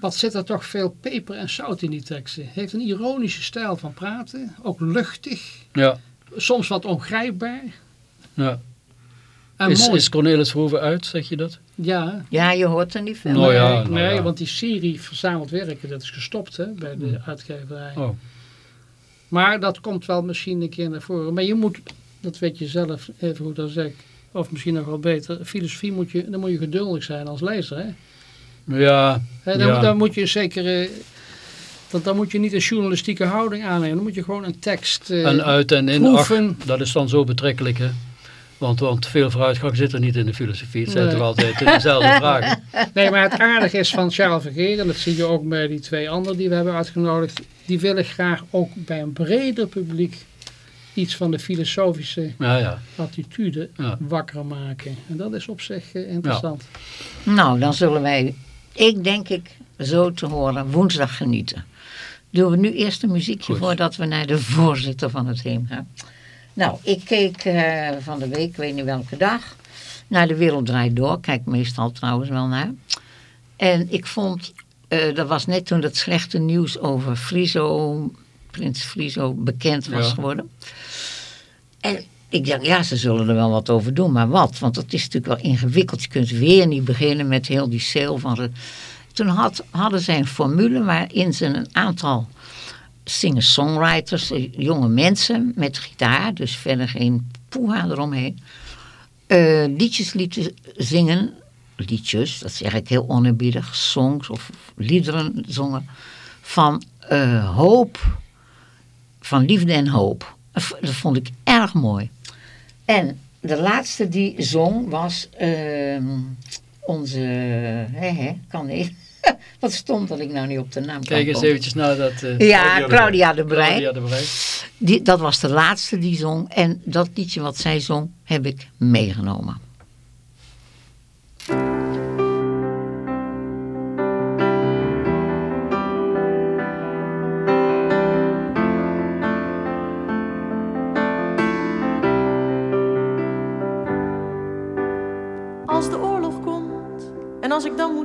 Wat zit er toch veel peper en zout in die teksten. Hij heeft een ironische stijl van praten. Ook luchtig. Ja. Soms wat ongrijpbaar. ja. En Is, mooi. is Cornelis Verhoeven uit, zeg je dat? Ja, ja, je hoort er niet veel. Nou ja, nee, nou nee, ja. want die serie Verzameld Werken, dat is gestopt hè, bij de uitgeverij. Oh. Maar dat komt wel misschien een keer naar voren. Maar je moet, dat weet je zelf even goed als ik, of misschien nog wel beter, filosofie moet je, dan moet je geduldig zijn als lezer. Hè? Ja, dan, Ja. dan moet je zeker, eh, dan, dan moet je niet een journalistieke houding aannemen. Dan moet je gewoon een tekst eh, en uit en in. Ach, proeven. dat is dan zo betrekkelijk, hè? Want, want veel vooruitgang zit er niet in de filosofie. Het zijn Nee. toch altijd dezelfde <laughs> vragen. Nee, maar het aardige is van Charles Vergeer, en dat zie je ook bij die twee anderen die we hebben uitgenodigd, die willen graag ook bij een breder publiek iets van de filosofische Ja, ja. attitude Ja. wakker maken. En dat is op zich eh, interessant. Nou, dan zullen wij, ik denk ik, zo te horen, woensdag genieten. Doen we nu eerst een muziekje Goed. voordat we naar de voorzitter van het team gaan. Nou, ik keek eh, van de week, ik weet niet welke dag, naar De Wereld Draait Door. Kijk meestal trouwens wel naar. En ik vond, eh, dat was net toen het slechte nieuws over Friso, Prins Friso bekend was Ja. geworden. En ik dacht, ja, ze zullen er wel wat over doen, maar wat? Want dat is natuurlijk wel ingewikkeld. Je kunt weer niet beginnen met heel die sale van... Toen had, hadden zij een formule waarin ze een aantal singer-songwriters, eh, jonge mensen met gitaar, dus verder geen poeha eromheen, eh, liedjes lieten zingen. Liedjes, dat is eigenlijk heel oneerbiedig, songs of liederen zongen van eh, hoop, van liefde en hoop. Dat vond ik erg mooi. En de laatste die zong was ehm, onze, hè, hè, kan niet. <laughs> Wat stond dat ik nou niet op de naam kan Kijk eens komen. eventjes naar dat... eh, Ja, Claudia de Claudia de Breij. Claudia de Breij. Die, dat was de laatste die zong. En dat liedje wat zij zong, heb ik meegenomen.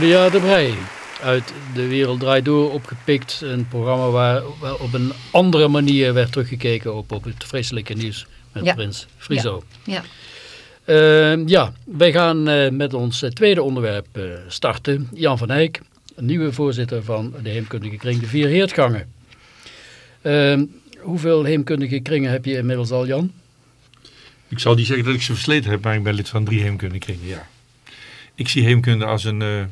Claudia de Brij. Uit De Wereld Draait Door opgepikt. Een programma waar wel op een andere manier werd teruggekeken op, op het vreselijke nieuws met Ja. Prins Friso. Ja. Eh, ja, wij gaan eh, met ons eh, tweede onderwerp eh, starten. Jan van Eyck, nieuwe voorzitter van de Heemkundige Kring, de Vier Heertgangen. Eh, hoeveel heemkundige kringen heb je inmiddels al, Jan? Ik zal niet zeggen dat ik ze versleten heb, maar ik ben lid van drie heemkundekringen, ja. Ik zie heemkunde als een, eh,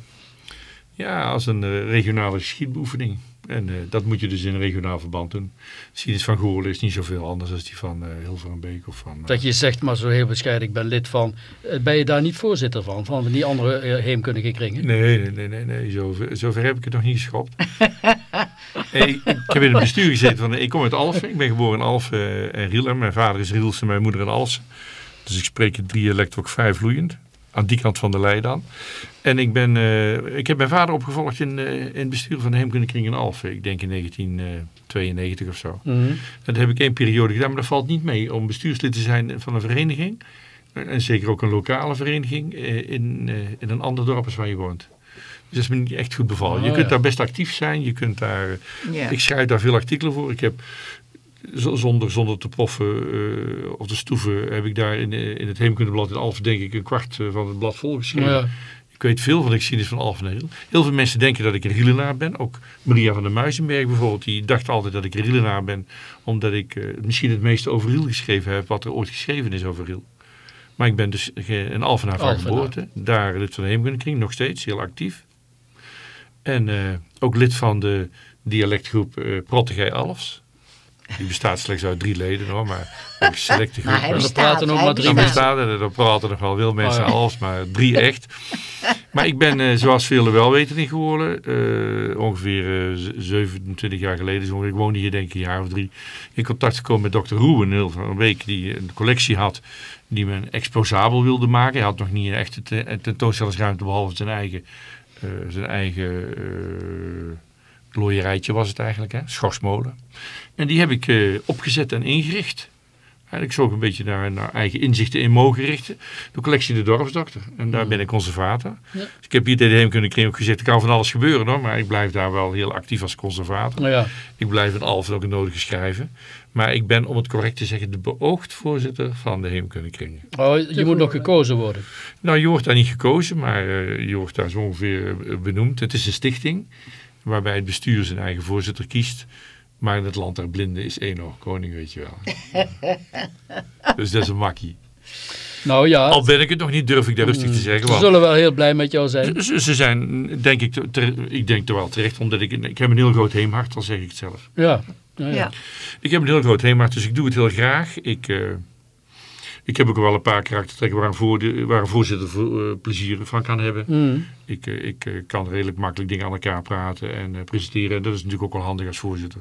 ja, als een eh, regionale geschiedbeoefening. En eh, dat moet je dus in een regionaal verband doen. De geschiedenis van Goorlen is niet zoveel anders dan die van eh Hilverenbeek of van... Dat je zegt maar zo heel bescheiden, ik ben lid van. Ben je daar niet voorzitter van, van die andere eh, heemkundige kringen? Nee, nee, nee, nee, nee. Zover, zover heb ik het nog niet geschopt. <laughs> Hey, ik heb in het bestuur gezeten van, ik kom uit Alphen. Ik ben geboren in Alphen en Riel. Mijn vader is Rielse, mijn moeder in Alphen. Dus ik spreek het dialect ook vrij vloeiend. Aan die kant van de lei dan. En ik, ben, eh, ik heb mijn vader opgevolgd in, eh, in het bestuur van de Heemkundekring in Alphen. Ik denk in 1992 of zo. Mhm. Dat heb ik één periode gedaan, maar dat valt niet mee om bestuurslid te zijn van een vereniging. En zeker ook een lokale vereniging eh, in, eh, in een ander dorp als waar je woont. Dus dat is me niet echt goed bevallen. Oh, je kunt ja. daar best actief zijn. Je kunt daar, eh, Ja. Ik schrijf daar veel artikelen voor. Ik heb zonder, zonder te poffen eh, of te stoeven heb ik daar in, eh, in het Heemkundeblad in Alphen denk ik een kwart eh, van het blad volgeschreven. Ja. Ik weet veel van de geschiedenis van Alphen en Riel. Heel veel mensen denken dat ik een Rielenaar ben. Ook Maria van der Muizenberg bijvoorbeeld. Die dacht altijd dat ik een Rielenaar ben. Omdat ik misschien het meeste over Riel geschreven heb. Wat er ooit geschreven is over Riel. Maar ik ben dus een Alphenaar van geboorte. Daar lid van de Heemkundekring. Nog steeds heel actief. En ook lid van de dialectgroep eh Prottegij Alfs. Die bestaat slechts uit drie leden hoor. Maar ook een selecte <laughs> groep. Maar bestaat, praten nog maar drie bestaat er, dan praten nog wel veel mensen Oh, ja. als, maar drie echt. <laughs> Maar ik ben, eh, zoals velen wel weten in Goorlen, eh, ongeveer eh, z- 27 jaar geleden, zo, ik woonde hier denk ik een jaar of drie, in contact gekomen met dokter Roewen, heel van een week, die een collectie had, die men exposabel wilde maken. Hij had nog niet een echte tentoonstellingsruimte, behalve zijn eigen, eh, zijn eigen eh looierijtje was het eigenlijk, hè? schorsmolen. En die heb ik eh, opgezet en ingericht. Eigenlijk zo ook een beetje naar, naar eigen inzichten in mogen richten. De collectie De Dorpsdokter. En daar ben ik conservator. Ja. Dus ik heb hier tegen de Heemkunde ook gezegd, er kan van alles gebeuren hoor. Maar ik blijf daar wel heel actief als conservator. Nou ja, Ik blijf in Alphen ook het nodige schrijven. Maar ik ben, om het correct te zeggen, de beoogd voorzitter van de Heemkundekringen. oh, je moet nog gekozen worden. Nou, je wordt daar niet gekozen, maar eh, je wordt daar zo ongeveer eh, benoemd. Het is een stichting waarbij het bestuur zijn eigen voorzitter kiest. Maar in het land der blinden is één oog koning, weet je wel. <laughs> dus dat is een makkie. Nou ja, Al ben ik het nog niet, durf ik daar rustig te zeggen. ze zullen wel heel blij met jou zijn. Ze, ze zijn, denk ik, ik denk er wel terecht, omdat ik, ik heb een heel groot heemhart, al zeg ik het zelf. Ja, ja, ja. Ja. Ik heb een heel groot heemhart, dus ik doe het heel graag. Ik, eh, ik heb ook wel een paar karaktertrekken waar een, voor, waar een voorzitter voor, eh, plezier van kan hebben. Mm. Ik, eh, ik eh, kan redelijk makkelijk dingen aan elkaar praten en presenteren. En dat is natuurlijk ook wel handig als voorzitter.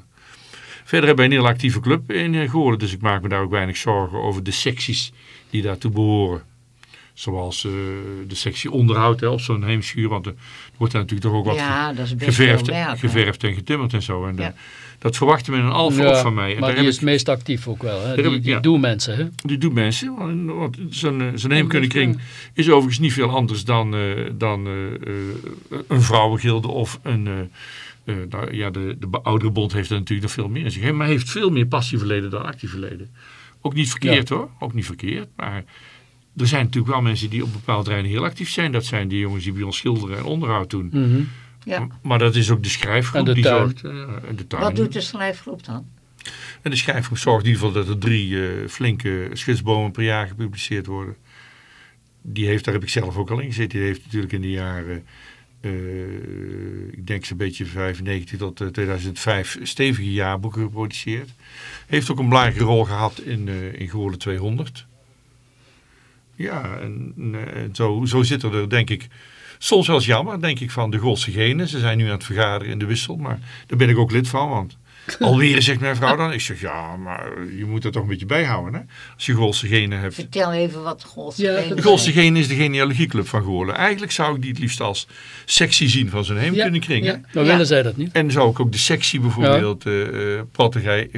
Verder hebben wij een heel actieve club in Goorlen, dus ik maak me daar ook weinig zorgen over de secties die daartoe behoren. Zoals de sectie onderhoud hè, op zo'n heemschuur, want er wordt daar natuurlijk toch ook wat Ja, geverfd, werk, geverfd en getimmerd en zo. En Ja. Dat verwachten men een alfa Ja, van mij. En maar daar die heb is het meest actief ook wel. Hè? Die, ik- die ja. doen mensen. Hè? die doet mensen. want- zo'n eh, zo'n heemkundekring is overigens niet veel anders dan, eh, dan eh, een vrouwengilde of een... nou, ja, de, de oudere bond heeft er natuurlijk nog veel meer in zich. hè, Maar heeft veel meer passieverleden dan actieverleden. Ook niet verkeerd hoor. Ook niet verkeerd. Maar er zijn natuurlijk wel mensen die op bepaalde terreinen heel actief zijn. Dat zijn die jongens die bij ons schilderen en onderhoud doen. Mhm. Ja. Maar dat is ook de schrijfgroep de die tuin. zorgt. eh, en de tuin. Wat doet de schrijfgroep dan? En de schrijfgroep zorgt in ieder geval dat er drie eh, flinke schetsbomen per jaar gepubliceerd worden. Die heeft, daar heb ik zelf ook al in gezeten. Die heeft natuurlijk in de jaren, eh, ik denk zo'n beetje 95 tot eh, 2005, stevige jaarboeken geproduceerd. Heeft ook een belangrijke rol gehad in, eh in Goorlen 200. Ja, en, eh, en zo, zo zitten er denk ik soms wel eens jammer, denk ik, van de Golse genen. Ze zijn nu aan het vergaderen in de wissel, maar daar ben ik ook lid van, want <laughs> alweer zegt mijn vrouw dan. Ik zeg, ja, maar je moet er toch een beetje bijhouden, hè. Als je Golse genen hebt. Vertel even wat de Golse Ja, genen De zijn. Golse genen is de genealogieclub van Goorlen. Eigenlijk zou ik die het liefst als sectie zien van zo'n heemkundekring, hè. Ja, maar Ja. willen zij dat niet? En zou ik ook de sectie bijvoorbeeld eh eh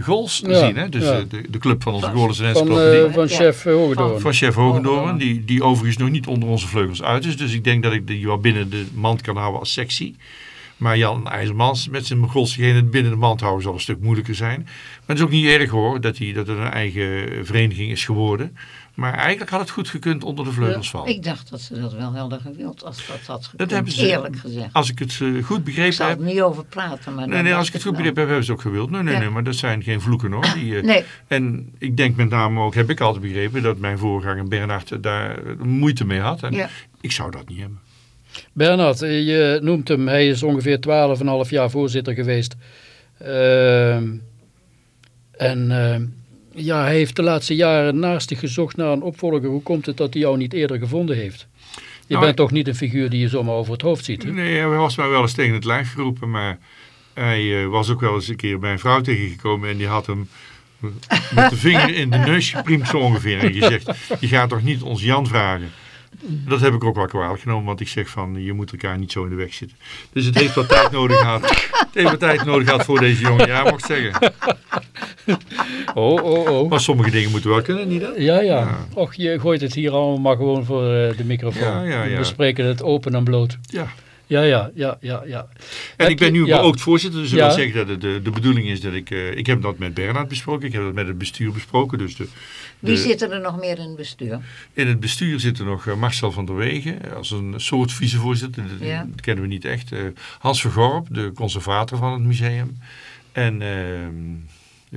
Gols Ja, zien, hè. Dus ja. eh, de, de club van onze Goorlense Van, van Ja. chef uh, Hogedoorn. Van chef Hogendoorn, die, die overigens nog niet onder onze vleugels uit is. Dus ik denk dat ik die wel binnen de mand kan houden als sectie. Maar Jan IJzermans met zijn Golsgene binnen de mand houden zal een stuk moeilijker zijn. Maar het is ook niet erg hoor, dat, hij, dat het een eigen vereniging is geworden. Maar eigenlijk had het goed gekund onder de vleugels vallen. Ik dacht dat ze dat wel hadden gewild als dat had gekund. Dat hebben ze- Eerlijk gezegd. Als ik het eh, goed Ik begrepen zal er heb... niet over praten. Maar Nee, nee, als ik het goed begrepen heb, hebben ze het ook gewild. Nee, nee, Ja. nee, maar dat zijn geen vloeken hoor. Die, eh, Nee, En ik denk met name ook, heb ik altijd begrepen, dat mijn voorganger Bernhard daar moeite mee had. En Ja. ik zou dat niet hebben. Bernhard, eh, je noemt hem, hij is ongeveer 12,5 jaar voorzitter geweest. Ehm, en ehm, ja, hij heeft de laatste jaren naastig gezocht naar een opvolger. Hoe komt het dat hij jou niet eerder gevonden heeft? Je Nou, bent toch niet een figuur die je zomaar over het hoofd ziet? Hè? Nee, hij was mij wel eens tegen het lijf geroepen, maar hij eh, was ook wel eens een keer bij een vrouw tegengekomen en die had hem met de vinger in de neus gepriemd zo ongeveer. En gezegd, je gaat toch niet ons Jan vragen? Dat heb ik ook wel kwalijk genomen, want ik zeg van, je moet elkaar niet zo in de weg zitten. Dus het heeft wat tijd nodig gehad. Het heeft wat tijd nodig gehad voor deze jongen ja mocht zeggen. Oh, oh, oh. Maar sommige dingen moeten wel kunnen, niet dat? Ja, ja. Ja. Och, je gooit het hier allemaal maar gewoon voor eh, de microfoon. Ja, ja, We ja. bespreken het open en bloot. Ja. Ja, ja, ja, ja, ja. En Heb ik ben nu beoogd voorzitter, dus dat Ja. wil zeggen dat het de, de bedoeling is dat ik... eh, ik heb dat met Bernhard besproken, ik heb dat met het bestuur besproken. Dus de, wie de- zitten er nog meer in het bestuur? In het bestuur zit er nog eh, Marcel van der Wegen eh, als een soort vicevoorzitter. Dat, Ja. dat kennen we niet echt. Eh, Hans Vergorp, de conservator van het museum. En ehm,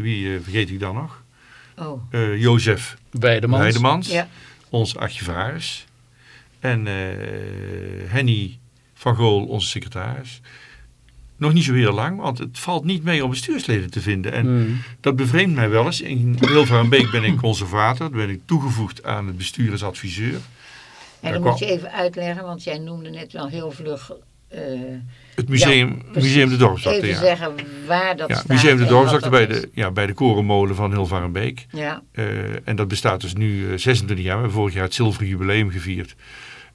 wie vergeet ik dan nog? Oh, Eh, Jozef Weidemans. Weidemans, ja. onze archivaris. En eh, Henny van Gool, onze secretaris. Nog niet zo heel lang, want het valt niet mee om bestuursleden te vinden. En Hmm. dat bevreemdt mij wel eens. In Hilvarenbeek ben ik conservator. Ben ik toegevoegd aan het bestuur als adviseur. En dan kwam- moet je even uitleggen, want jij noemde net wel heel vlug... eh, Het museum, Ja, museum de Dorpsdokter, Even ja. zeggen waar dat ja staat. museum de wat bij dat de, ja, bij de korenmolen van Hilvarenbeek. Ja, Eh, en dat bestaat dus nu eh, 26 jaar. We hebben vorig jaar het zilveren jubileum gevierd.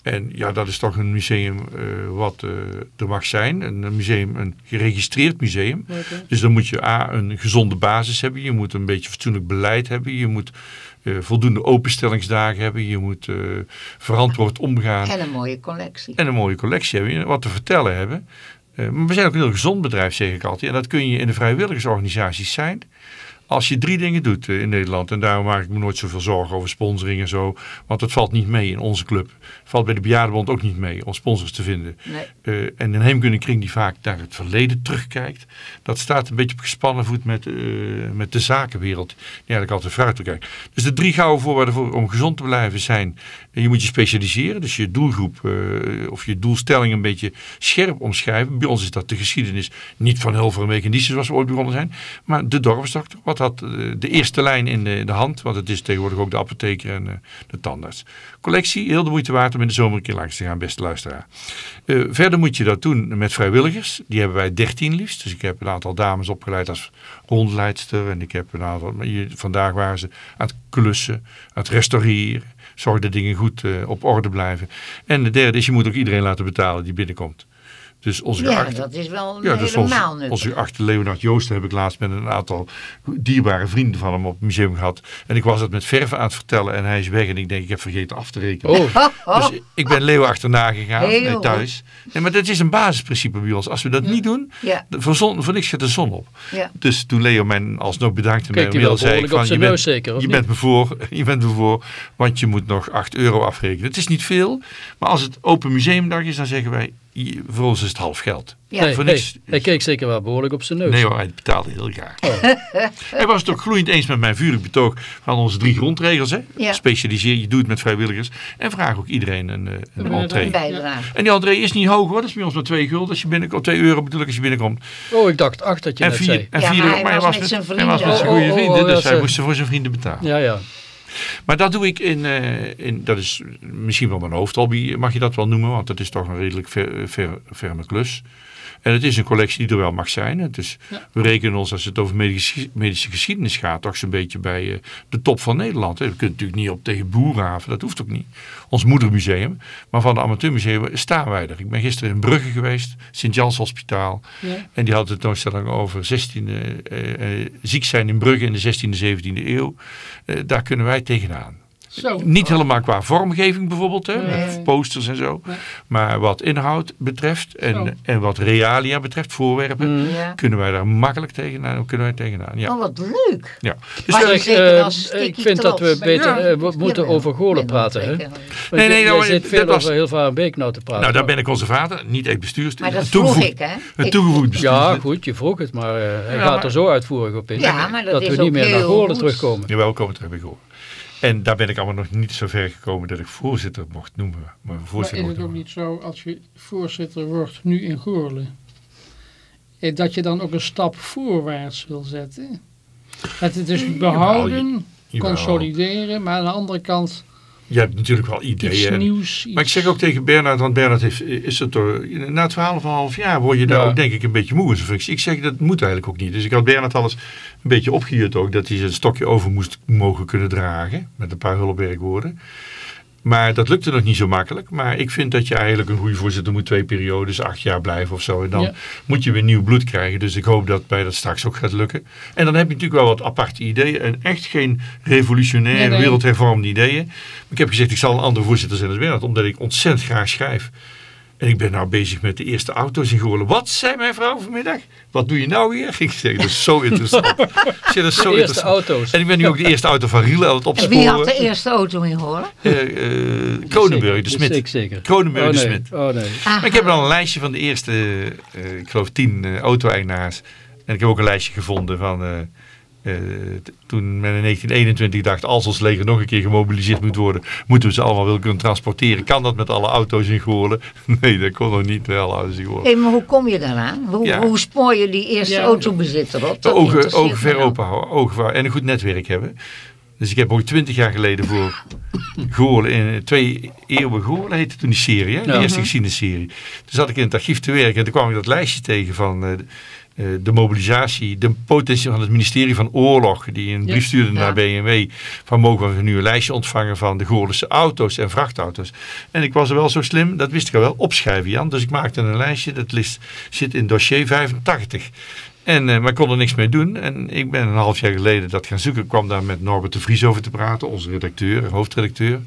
En ja, dat is toch een museum eh, wat eh, er mag zijn. Een, museum, een geregistreerd museum. Dus dan moet je A, een gezonde basis hebben. Je moet een beetje fatsoenlijk beleid hebben. Je moet eh, voldoende openstellingsdagen hebben. Je moet verantwoord omgaan. en een mooie collectie. En een mooie collectie hebben, wat te vertellen hebben. Maar we zijn ook een heel gezond bedrijf, zeg ik altijd. En dat kun je in de vrijwilligersorganisaties zijn. Als je drie dingen doet eh, in Nederland, en daarom maak ik me nooit zoveel zorgen over sponsoring en zo, want het valt niet mee in onze club. valt bij de Bejaardenbond ook niet mee om sponsors te vinden. Nee. Eh, en een heemkundekring die vaak naar het verleden terugkijkt, dat staat een beetje op gespannen voet met, eh, met de zakenwereld, die eigenlijk altijd vooruit kijken. Dus de drie gouden voorwaarden voor, om gezond te blijven zijn, je moet je specialiseren, dus je doelgroep of je doelstelling een beetje scherp omschrijven. Bij ons is dat de geschiedenis niet van heel veel weken zoals we ooit begonnen zijn, maar de dorpsdokter. Wat had eh, de eerste lijn in de, de hand, want het is tegenwoordig ook de apotheker en eh, de tandarts. Collectie, heel de moeite waard om in de zomer een keer langs te gaan, beste luisteraar. Eh, verder moet je dat doen met vrijwilligers. Die hebben wij 13 liefst. Dus ik heb een aantal dames opgeleid als rondleidster. En ik heb een aantal, vandaag waren ze aan het klussen, aan het restaureren. Zorg dat dingen goed op orde blijven. En de derde is, je moet ook iedereen laten betalen die binnenkomt. Dus onze Ja, geachte- dat is wel ja, dus helemaal onze, nuttig. onze achter Leonard Joosten heb ik laatst met een aantal dierbare vrienden van hem op het museum gehad. En ik was het met verven aan het vertellen en hij is weg en ik denk ik heb vergeten af te rekenen. Oh, <laughs> Dus ik ben Leo achterna gegaan, Heel nee, goed. thuis. Nee, maar dat is een basisprincipe bij ons. Als we dat niet doen, Ja, voor, zon, voor niks gaat de zon op. ja. Dus toen Leo mij alsnog bedankte hij een wel zei ik van, <laughs> je bent, zeker, je bent me voor, je bent me voor, want je moet nog 8 euro afrekenen. Het is niet veel, maar als het open museumdag is, dan zeggen wij, voor ons is het half geld. Ja. hey, voor hey, niks- hij keek zeker wel behoorlijk op zijn neus. Nee hoor, hij betaalde heel graag. Oh. <laughs> hij was het ook gloeiend eens met mijn vurig betoog van onze drie grondregels. Hè? Ja. Specialiseer, je doet het met vrijwilligers. En vraag ook iedereen een, eh, een Een entree. Een bijdrage. En die entree is niet hoog hoor, dat is bij ons maar 2 gulden als je binnenkomt. 2 euro bedoel ik als je binnenkomt. Oh, ik dacht acht dat je En net vier, zei. en Ja, vier maar hij maar was met zijn hij was met vrienden. zijn goede oh, oh, vrienden, oh, dus hij ze- moest voor zijn vrienden betalen. Ja, ja. Maar dat doe ik in, eh, in, dat is misschien wel mijn hoofdhobby, mag je dat wel noemen, want dat is toch een redelijk ver, klus. En het is een collectie die er wel mag zijn. Is, We rekenen ons, als het over medische, medische geschiedenis gaat, toch zo'n beetje bij eh, de top van Nederland. Hè. We kunnen natuurlijk niet op tegen Boerhaven, dat hoeft ook niet. Ons moedermuseum. Maar van de amateurmuseum staan wij er. Ik ben gisteren in Brugge geweest, Sint-Jans Hospitaal. Ja. En die had het tentoonstelling over 16, eh, eh, ziek zijn in Brugge in de 16e, 17e eeuw. Daar kunnen wij tegenaan. Zo. Niet helemaal qua vormgeving bijvoorbeeld, hè, Nee. posters en zo. Nee. Maar wat inhoud betreft Zo. en, en wat realia betreft, voorwerpen, Mm. Ja. kunnen wij daar makkelijk tegenaan. Kunnen wij tegenaan ja. Oh, wat leuk. ja. Dus je zeker eh, ik vind dat we beter Ja. eh, we moeten over ik wel praten. Hè? Nee, nee, nou, zit dat was- over heel vaak Beek nou te praten. nou, daar ben ik onze vader, niet echt bestuurst. Maar dat een vroeg toegevoegd- ik, hè? Een Ik- toegevoegd bestuur. Ja, goed, je vroeg het, maar eh, hij Ja, gaat maar- er zo uitvoerig op in. Ja, maar dat dat is we niet meer naar goed. terugkomen. Jawel, komen terug bij Goor. En daar ben ik allemaal nog niet zo ver gekomen dat ik voorzitter mocht noemen. Maar Maar voorzitter is mocht het ook niet zo, als je voorzitter wordt nu in Goorlen, eh, dat je dan ook een stap voorwaarts wil zetten? Dat het dus behouden, consolideren, maar aan de andere kant Je hebt natuurlijk wel ideeën. en- nieuws. Maar ik zeg ook tegen Bernard, want Bernard heeft, is het door, na 12,5 jaar word je daar Ja. ook denk ik een beetje moe in zijn functie. Ik zeg dat moet eigenlijk ook niet. Dus ik had Bernard alles een beetje opgehuurd ook, dat hij zijn stokje over moest mogen kunnen dragen. Met een paar hulpwerkwoorden. Maar dat lukte nog niet zo makkelijk. Maar ik vind dat je eigenlijk een goede voorzitter moet twee periodes, acht jaar blijven of zo. En dan Ja. moet je weer nieuw bloed krijgen. Dus ik hoop dat bij dat straks ook gaat lukken. En dan heb je natuurlijk wel wat aparte ideeën. En echt geen revolutionaire, Nee, nee. wereldhervormende ideeën. Maar ik heb gezegd, ik zal een andere voorzitter zijn als Bernard. Omdat ik ontzettend graag schrijf. En ik ben nou bezig met de eerste auto's in Goorlen. Wat zei mijn vrouw vanmiddag? Wat doe je nou weer? <laughs> Ik zeg, dat is zo interessant. Ik zeg, dat is zo De eerste interessant. auto's. En ik ben nu ook de eerste auto van Riel aan het En opsporen. wie had de eerste auto in horen? Eh, eh, Kronenburg, de Zeker, Smit. Ik zeker. Kronenburg, oh, de nee. Smit. Oh nee. Maar ik heb al een lijstje van de eerste, eh, ik geloof tien eh, auto-eigenaars. En ik heb ook een lijstje gevonden van toen men in 1921 dacht, als ons leger nog een keer gemobiliseerd moet worden, moeten we ze allemaal willen kunnen transporteren. Kan dat met alle auto's in Goorlen? <laughs> Nee, dat kon nog niet met alle auto's in Goorlen. Hé, maar hoe kom je daaraan? Hoe, Ja. hoe spoor je die eerste Ja. autobezitter op? De Dat ogen, ogen ver wel. open houden, ogen en een goed netwerk hebben. Dus ik heb ook twintig jaar geleden voor Goorlen, in twee eeuwen Goorlen heette toen die serie, hè? de Ja. eerste geschiedenisserie. Toen zat ik in het archief te werken en toen kwam ik dat lijstje tegen van eh, eh, de mobilisatie, de potentie van het ministerie van Oorlog, die een brief stuurde Ja. naar BMW, van mogen we nu een lijstje ontvangen van de Goorlense auto's en vrachtauto's. En ik was er wel zo slim, dat wist ik al wel, opschrijven Jan. Dus ik maakte een lijstje, dat list, zit in dossier 85. En, eh, maar ik kon er niks mee doen. En ik ben een half jaar geleden dat gaan zoeken. Ik kwam daar met Norbert de Vries over te praten, onze redacteur hoofdredacteur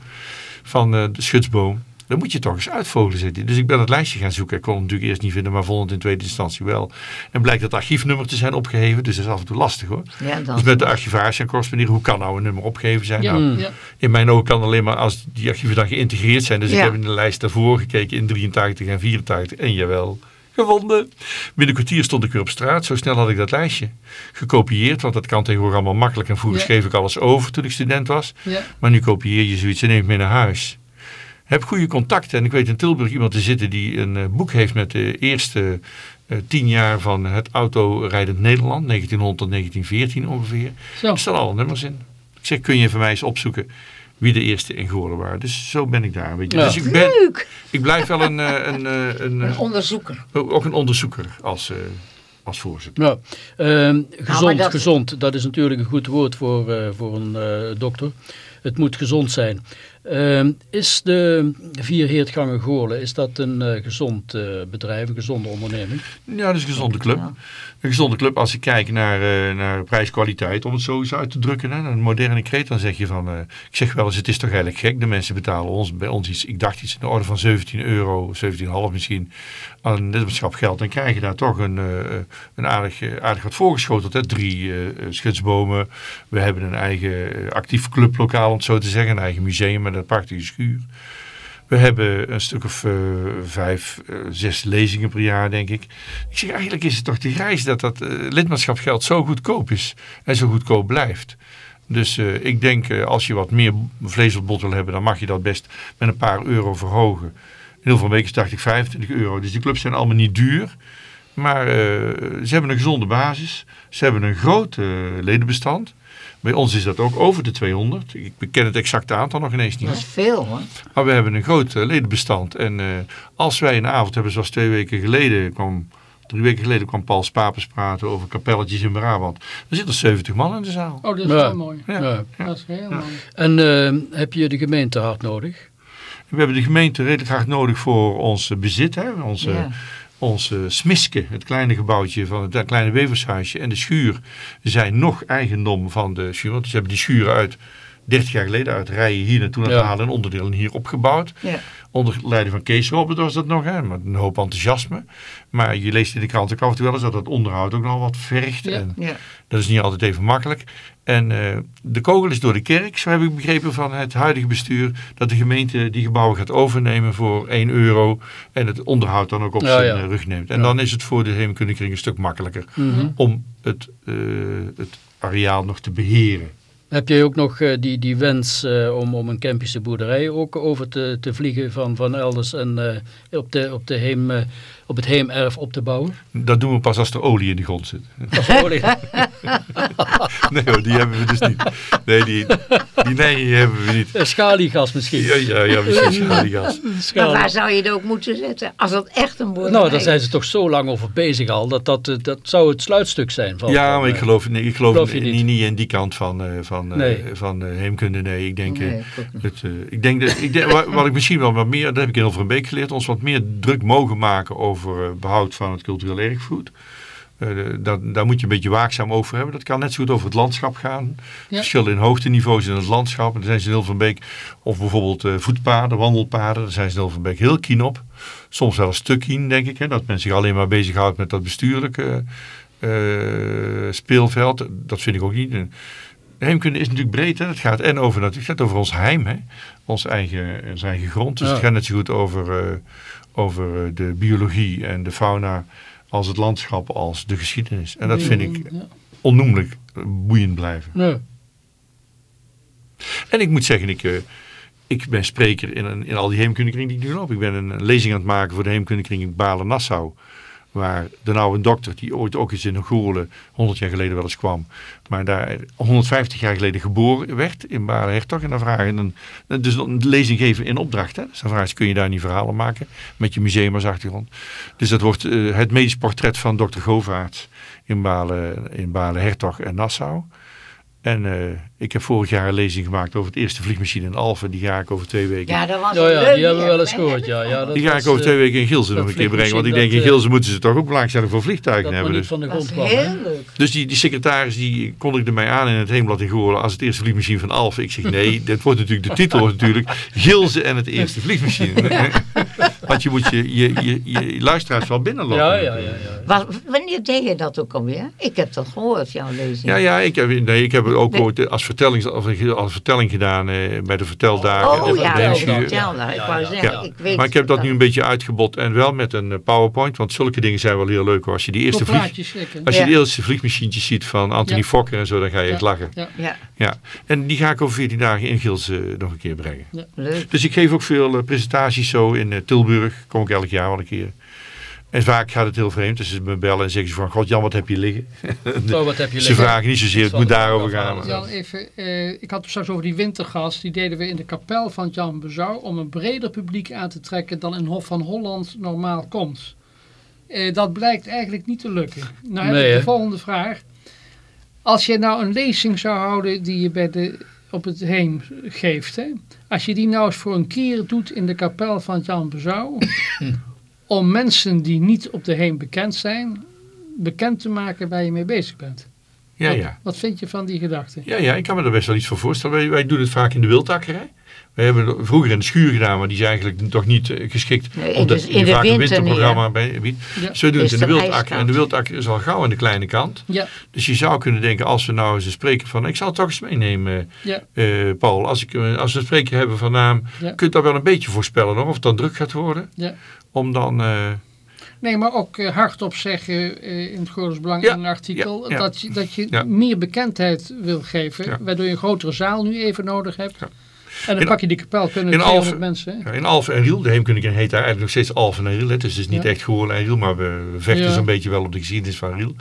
van eh, de Schutsboom. Dan moet je toch eens uitvogelen. hij. Dus ik ben het lijstje gaan zoeken. Ik kon het natuurlijk eerst niet vinden, maar vond het in tweede instantie wel. En blijkt dat archiefnummer te zijn opgeheven. Dus dat is af en toe lastig hoor. Ja, dan Dus met de archivaris gaan corresponderen. Hoe kan nou een nummer opgegeven zijn? Ja, Nou, ja. in mijn ogen kan alleen maar als die archieven dan geïntegreerd zijn. Dus ik heb in de lijst daarvoor gekeken in 83 en 84. En jawel, gevonden. Binnen een kwartier stond ik weer op straat. Zo snel had ik dat lijstje gekopieerd. Want dat kan tegenwoordig allemaal makkelijk. En vroeger Ja. schreef ik alles over toen ik student was. Ja. Maar nu kopieer je zoiets en neem het mee naar huis. Heb goede contacten. En ik weet in Tilburg iemand te zitten die een eh, boek heeft met de eerste eh, tien jaar van het autorijdend Nederland. 1900 tot 1914 ongeveer. Zo. Er staan alle nummers in. Ik zeg, kun je voor mij eens opzoeken wie de eerste in Goorlen waren. Dus zo ben ik daar. Weet je. Ja. Dus ik, ben, Leuk. ik blijf wel een, eh, een, een, Een onderzoeker. ook een onderzoeker als, eh, als voorzitter. Ja, ehm, gezond, maar dat- gezond, dat is natuurlijk een goed woord voor, eh, voor een eh, dokter. Het moet gezond zijn. Ehm, is de Vier Heertgangen Goorlen, is dat een eh, gezond eh, bedrijf, een gezonde onderneming? Ja, dat is een gezonde club. Ja. Een gezonde club als ik kijk naar, eh, naar prijs-kwaliteit, om het zo eens uit te drukken. Hè, een moderne kreet, dan zeg je van, eh, ik zeg wel eens, het is toch eigenlijk gek. De mensen betalen ons, bij ons iets, ik dacht iets in de orde van 17 euro, 17,5 misschien, aan lidmaatschap geld. Dan krijg je daar toch een, eh, een aardig, aardig wat voorgeschoteld. Hè. Drie eh, schutsbomen. We hebben een eigen actief clublokaal, om het zo te zeggen. Een eigen museum met een prachtige schuur. We hebben een stuk of eh, vijf, eh, zes lezingen per jaar, denk ik. Ik zeg, eigenlijk is het toch te grijs dat dat eh, lidmaatschapgeld zo goedkoop is en zo goedkoop blijft. Dus ik denk, als je wat meer vlees op bot wil hebben, dan mag je dat best met een paar euro verhogen. In heel veel weken dacht ik 25 euro. Dus die clubs zijn allemaal niet duur. Maar ze hebben een gezonde basis. Ze hebben een groot ledenbestand. Bij ons is dat ook over de 200. Ik ken het exacte aantal nog ineens niet. Dat is veel hoor. Maar we hebben een groot eh, ledenbestand. En eh, als wij een avond hebben, zoals twee weken geleden kwam, drie weken geleden kwam Paul Spapers praten over kapelletjes in Brabant. Dan zitten er 70 man in de zaal. Oh, dat is Ja. wel mooi. Ja. Ja. Dat is heel mooi. En eh, heb je de gemeente hard nodig? We hebben de gemeente redelijk hard nodig voor ons bezit. Hè? Onze, Ja. Onze smiske, het kleine gebouwtje van het kleine wevershuisje en de schuur zijn nog eigendom van de schuur. Want ze hebben die schuren uit 30 jaar geleden uit rijen hier naartoe het Ja. halen en onderdelen hier opgebouwd. Ja. Onder leiding van Kees Robert was dat nog, hè, met een hoop enthousiasme. Maar je leest in de krant ook af en toe wel eens dat het onderhoud ook nog wat vergt. Ja. En Ja. dat is niet altijd even makkelijk. En eh, de kogel is door de kerk, zo heb ik begrepen van het huidige bestuur, dat de gemeente die gebouwen gaat overnemen voor 1 euro en het onderhoud dan ook op Ja, zijn ja. eh, rug neemt. En Ja. dan is het voor de heemkundekring een stuk makkelijker Mhm. om het, eh, het areaal nog te beheren. Heb jij ook nog eh, die, die wens eh, om, om een Kempische boerderij ook over te, te vliegen van, van elders en eh, op, de, op, de heem, eh, op het heemerf op te bouwen? Dat doen we pas als er olie in de grond zit. Als olie. <laughs> Nee hoor, die hebben we dus niet. Nee, die, die nee, hebben we niet. Schaliegas misschien. Ja, ja, ja, precies. <laughs> schaliegas. Maar waar zou je het ook moeten zetten? Als dat echt een boerderij Nou, daar zijn is. ze toch zo lang over bezig al. Dat, dat, dat zou het sluitstuk zijn. Van, Ja, van, maar ik geloof, nee, ik geloof, niet, niet? niet in die kant van, eh, van, eh, Nee. van eh, heemkunde. Nee, ik denk, eh, Nee, ik het, denk, dat, ik denk wat, ik misschien wel wat meer, dat heb ik in Hilverenbeek geleerd, ons wat meer druk mogen maken over eh, behoud van het cultureel erfgoed. De- dat, daar moet je een beetje waakzaam over hebben. Dat kan net zo goed over het landschap gaan. Ja. Verschillen in hoogteniveaus in het landschap. En daar zijn ze in Hilverenbeek, of bijvoorbeeld voetpaden, wandelpaden, daar zijn ze in heel keen op. Soms wel een stuk keen, denk ik. Hè, dat men zich alleen maar bezighoudt met dat bestuurlijke speelveld. Dat vind ik ook niet. Heemkunde is natuurlijk breed. Hè. Het gaat en over, natuurlijk, het gaat over ons heim. Hè. Ons eigen, ons eigen grond. Dus Ja. het gaat net zo goed over, eh, over eh, de biologie en de fauna als het landschap als de geschiedenis. En dat vind ik onnoemelijk eh, boeiend blijven. nee. En ik moet zeggen, ik, ik ben spreker in, een, in al die heemkundekring die ik nu loop. Ik ben een, een lezing aan het maken voor de heemkundekring in Balen-Nassau. Waar de oude dokter, die ooit ook eens in Goorlen 100 jaar geleden wel eens kwam. Maar daar 150 jaar geleden geboren werd in Balen-Hertog. En dan vragen, een, dus een lezing geven in opdracht. Hè? Dus dan vragen ze, kun je daar niet verhalen maken met je museum als achtergrond. Dus dat wordt eh, het medisch portret van dokter Govaerts in Balen, in Balen-Hertog en Nassau. En eh, Ik heb vorig jaar een lezing gemaakt over het eerste vliegmachine in Alphen. Die ga ik over twee weken. Ja, dat was Oh ja, die hebben we wel eens gehoord. Ja, ja, dat die ga was, ik over eh, twee weken in Gilsen dat nog een keer brengen. Want ik denk in dat, Gilsen moeten ze toch ook belangstelling voor vliegtuigen Dat hebben. maar Dus, van de Dat grond kwam. dus die, die secretaris die kondigde mij aan in het Heemblad in Goorlen als het eerste vliegmachine van Alphen. Ik zeg <laughs> nee, dit wordt natuurlijk, de titel wordt natuurlijk Gilsen en het eerste vliegmachine. <laughs> Want je moet je, je, je, je luisteraars wel binnenlopen. Ja, ja, ja. ja. Was, wanneer deed je dat ook alweer? Ik heb dat gehoord, jouw lezing. Ja, ja ik, heb, nee, ik heb het ook Nee. ooit als vertelling, als, als vertelling gedaan eh, bij de verteldagen. Oh ja, de daar. Ik wou zeggen, ja. ik weet Maar ik heb dat nu een beetje uitgebot en wel met een eh, PowerPoint. Want zulke dingen zijn wel heel leuk hoor. Als je die eerste, vlieg, als je Ja. de eerste vliegmachientjes ziet van Anthony Ja. Fokker en zo, dan ga je Ja. echt lachen. Ja. Ja, Ja. En die ga ik over 14 dagen in Gils eh, nog een keer brengen. leuk. Dus ik geef ook veel presentaties zo in Tilburg. Kom ik elk jaar wel een keer. En vaak gaat het heel vreemd. Dus ze me bellen en zeggen ze van... God Jan, wat heb je liggen? <laughs> Zo, wat heb je Ze liggen? vragen niet zozeer, het moet daarover gaan. gaan. Jan, even, eh, ik had het straks over die wintergas. Die deden we in de kapel van Jan Bezouw om een breder publiek aan te trekken dan in Hof van Holland normaal komt. Eh, dat blijkt eigenlijk niet te lukken. Nou heb Nee, ik de volgende vraag. Als je nou een lezing zou houden die je bij de, op het heem geeft. Hè? Als je die nou eens voor een keer doet in de kapel van Jan Bezouw. <laughs> om mensen die niet op de heem bekend zijn, bekend te maken waar je mee bezig bent. Ja, ja. Wat vind je van die gedachte? Ja, ja, ik kan me er best wel iets voor voorstellen. Wij, wij doen het vaak in de wildakkerij. We hebben het vroeger in de schuur gedaan, maar die is eigenlijk toch niet eh, geschikt. Nee, in omdat de- je in de vaak een winter winterprogramma bij biedt. Ja. Dus we doen het in de wildakker. ijskoud? En de wildakker is al gauw aan de kleine kant. Ja, Dus je zou kunnen denken, als we nou eens een spreker van... Ik zal het toch eens meenemen, ja, eh, Paul. Als, ik, eh, als we een spreker hebben van naam... Ja. Kun je dat wel een beetje voorspellen nog, of het dan druk gaat worden? ja. Om dan... eh, Nee, maar ook hardop zeggen eh, in het Grootste Belang Ja, in een artikel ja, ja. dat je, dat je Ja. meer bekendheid wil geven, Ja. waardoor je een grotere zaal nu even nodig hebt. En dan In- pak je die kapel, kunnen in 200 Alphen- mensen. hè? In Alphen en Riel, de Heemkundige heet daar eigenlijk nog steeds Alphen en Riel. hè. Dus het is niet Ja. echt Goorlen en Riel, maar we vechten Ja. zo'n beetje wel op de geschiedenis van Riel.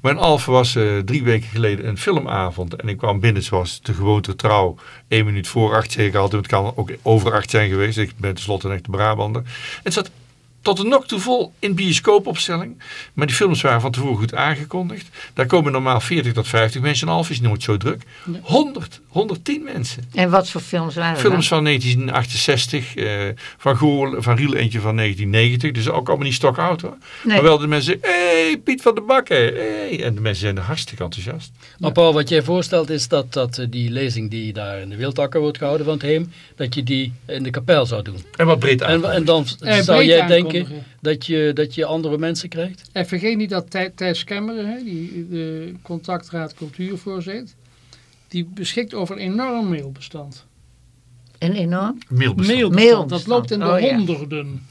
Maar in Alphen was eh, drie weken geleden een filmavond. En ik kwam binnen zoals de gewoonte trouw. één minuut voor acht ik altijd. Het kan ook over acht zijn geweest. Ik ben tenslotte een echte Brabander. Het zat tot de nok toe vol in bioscoopopstelling. Maar die films waren van tevoren goed aangekondigd. Daar komen normaal 40 tot 50 mensen. In Alphen is nooit zo druk. 100, 110 mensen. En wat voor films waren Films dat? van 1968, eh, van, Goorl, van Riel eentje van 1990. Dus ook allemaal niet stokoud hoor. Nee. Maar wel de mensen, hé hey, Piet van de Bakken. Hey. En de mensen zijn er hartstikke enthousiast. Maar Paul, wat jij voorstelt is dat, dat eh, die lezing die daar in de Wildakker wordt gehouden van het Heem, dat je die in de kapel zou doen. En wat breed En, en dan zou jij denken dat je, dat je andere mensen krijgt? En vergeet niet dat Thij- Thijs Kemmeren, hè, die de contactraad cultuur voorzit, die beschikt over een enorm mailbestand. Een enorm? Mailbestand. Mailbestand, dat loopt in de oh ja. honderden.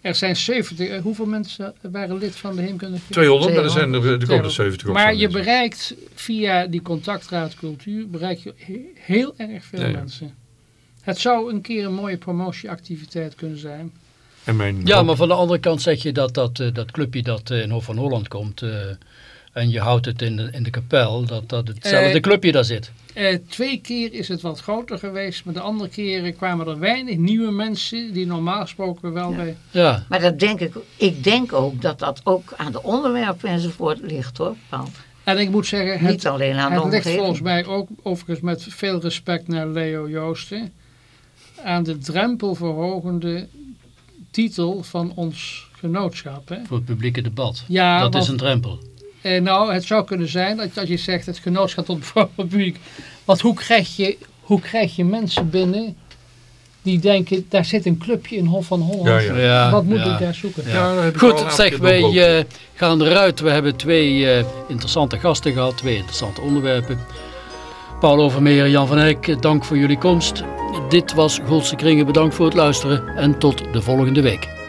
Er zijn 70, eh, hoeveel mensen waren lid van de Heemkundige? 200, maar er zijn er, er komen er 200. 70 op. Maar je mensen. bereikt via die contactraad cultuur bereik je he- heel erg veel Ja, ja. mensen. Het zou een keer een mooie promotieactiviteit kunnen zijn. En mijn Ja, maar van de andere kant zeg je dat dat, eh, dat clubje dat eh, in Hof van Holland komt eh, en je houdt het in de, in de kapel, dat, dat hetzelfde clubje daar zit. Eh, twee keer is het wat groter geweest, maar de andere keren kwamen er weinig nieuwe mensen die normaal gesproken wel bij... Ja, Maar dat denk ik, ik denk ook dat dat ook aan de onderwerpen enzovoort ligt hoor, Paul. En ik moet zeggen, het, Niet alleen aan de het ligt volgens mij ook, overigens met veel respect naar Leo Joosten, aan de drempelverhogende titel van ons genootschap. Hè? voor het publieke debat. Ja, dat want- is een drempel. Eh, nou, het zou kunnen zijn dat als je zegt het genootschap tot het <laughs> publiek. Want hoe krijg, je, hoe krijg je mensen binnen die denken, daar zit een clubje in Hof van Holland. Ja, ja. Ja, Wat moet ja. ik daar zoeken? Ja, daar heb ik al een Goed, zeg, wij eh, gaan eruit. We hebben twee eh, interessante gasten gehad, twee interessante onderwerpen. Paul Overmeer Jan van Eyck, dank voor jullie komst. Dit was Goldse Kringen, bedankt voor het luisteren en tot de volgende week.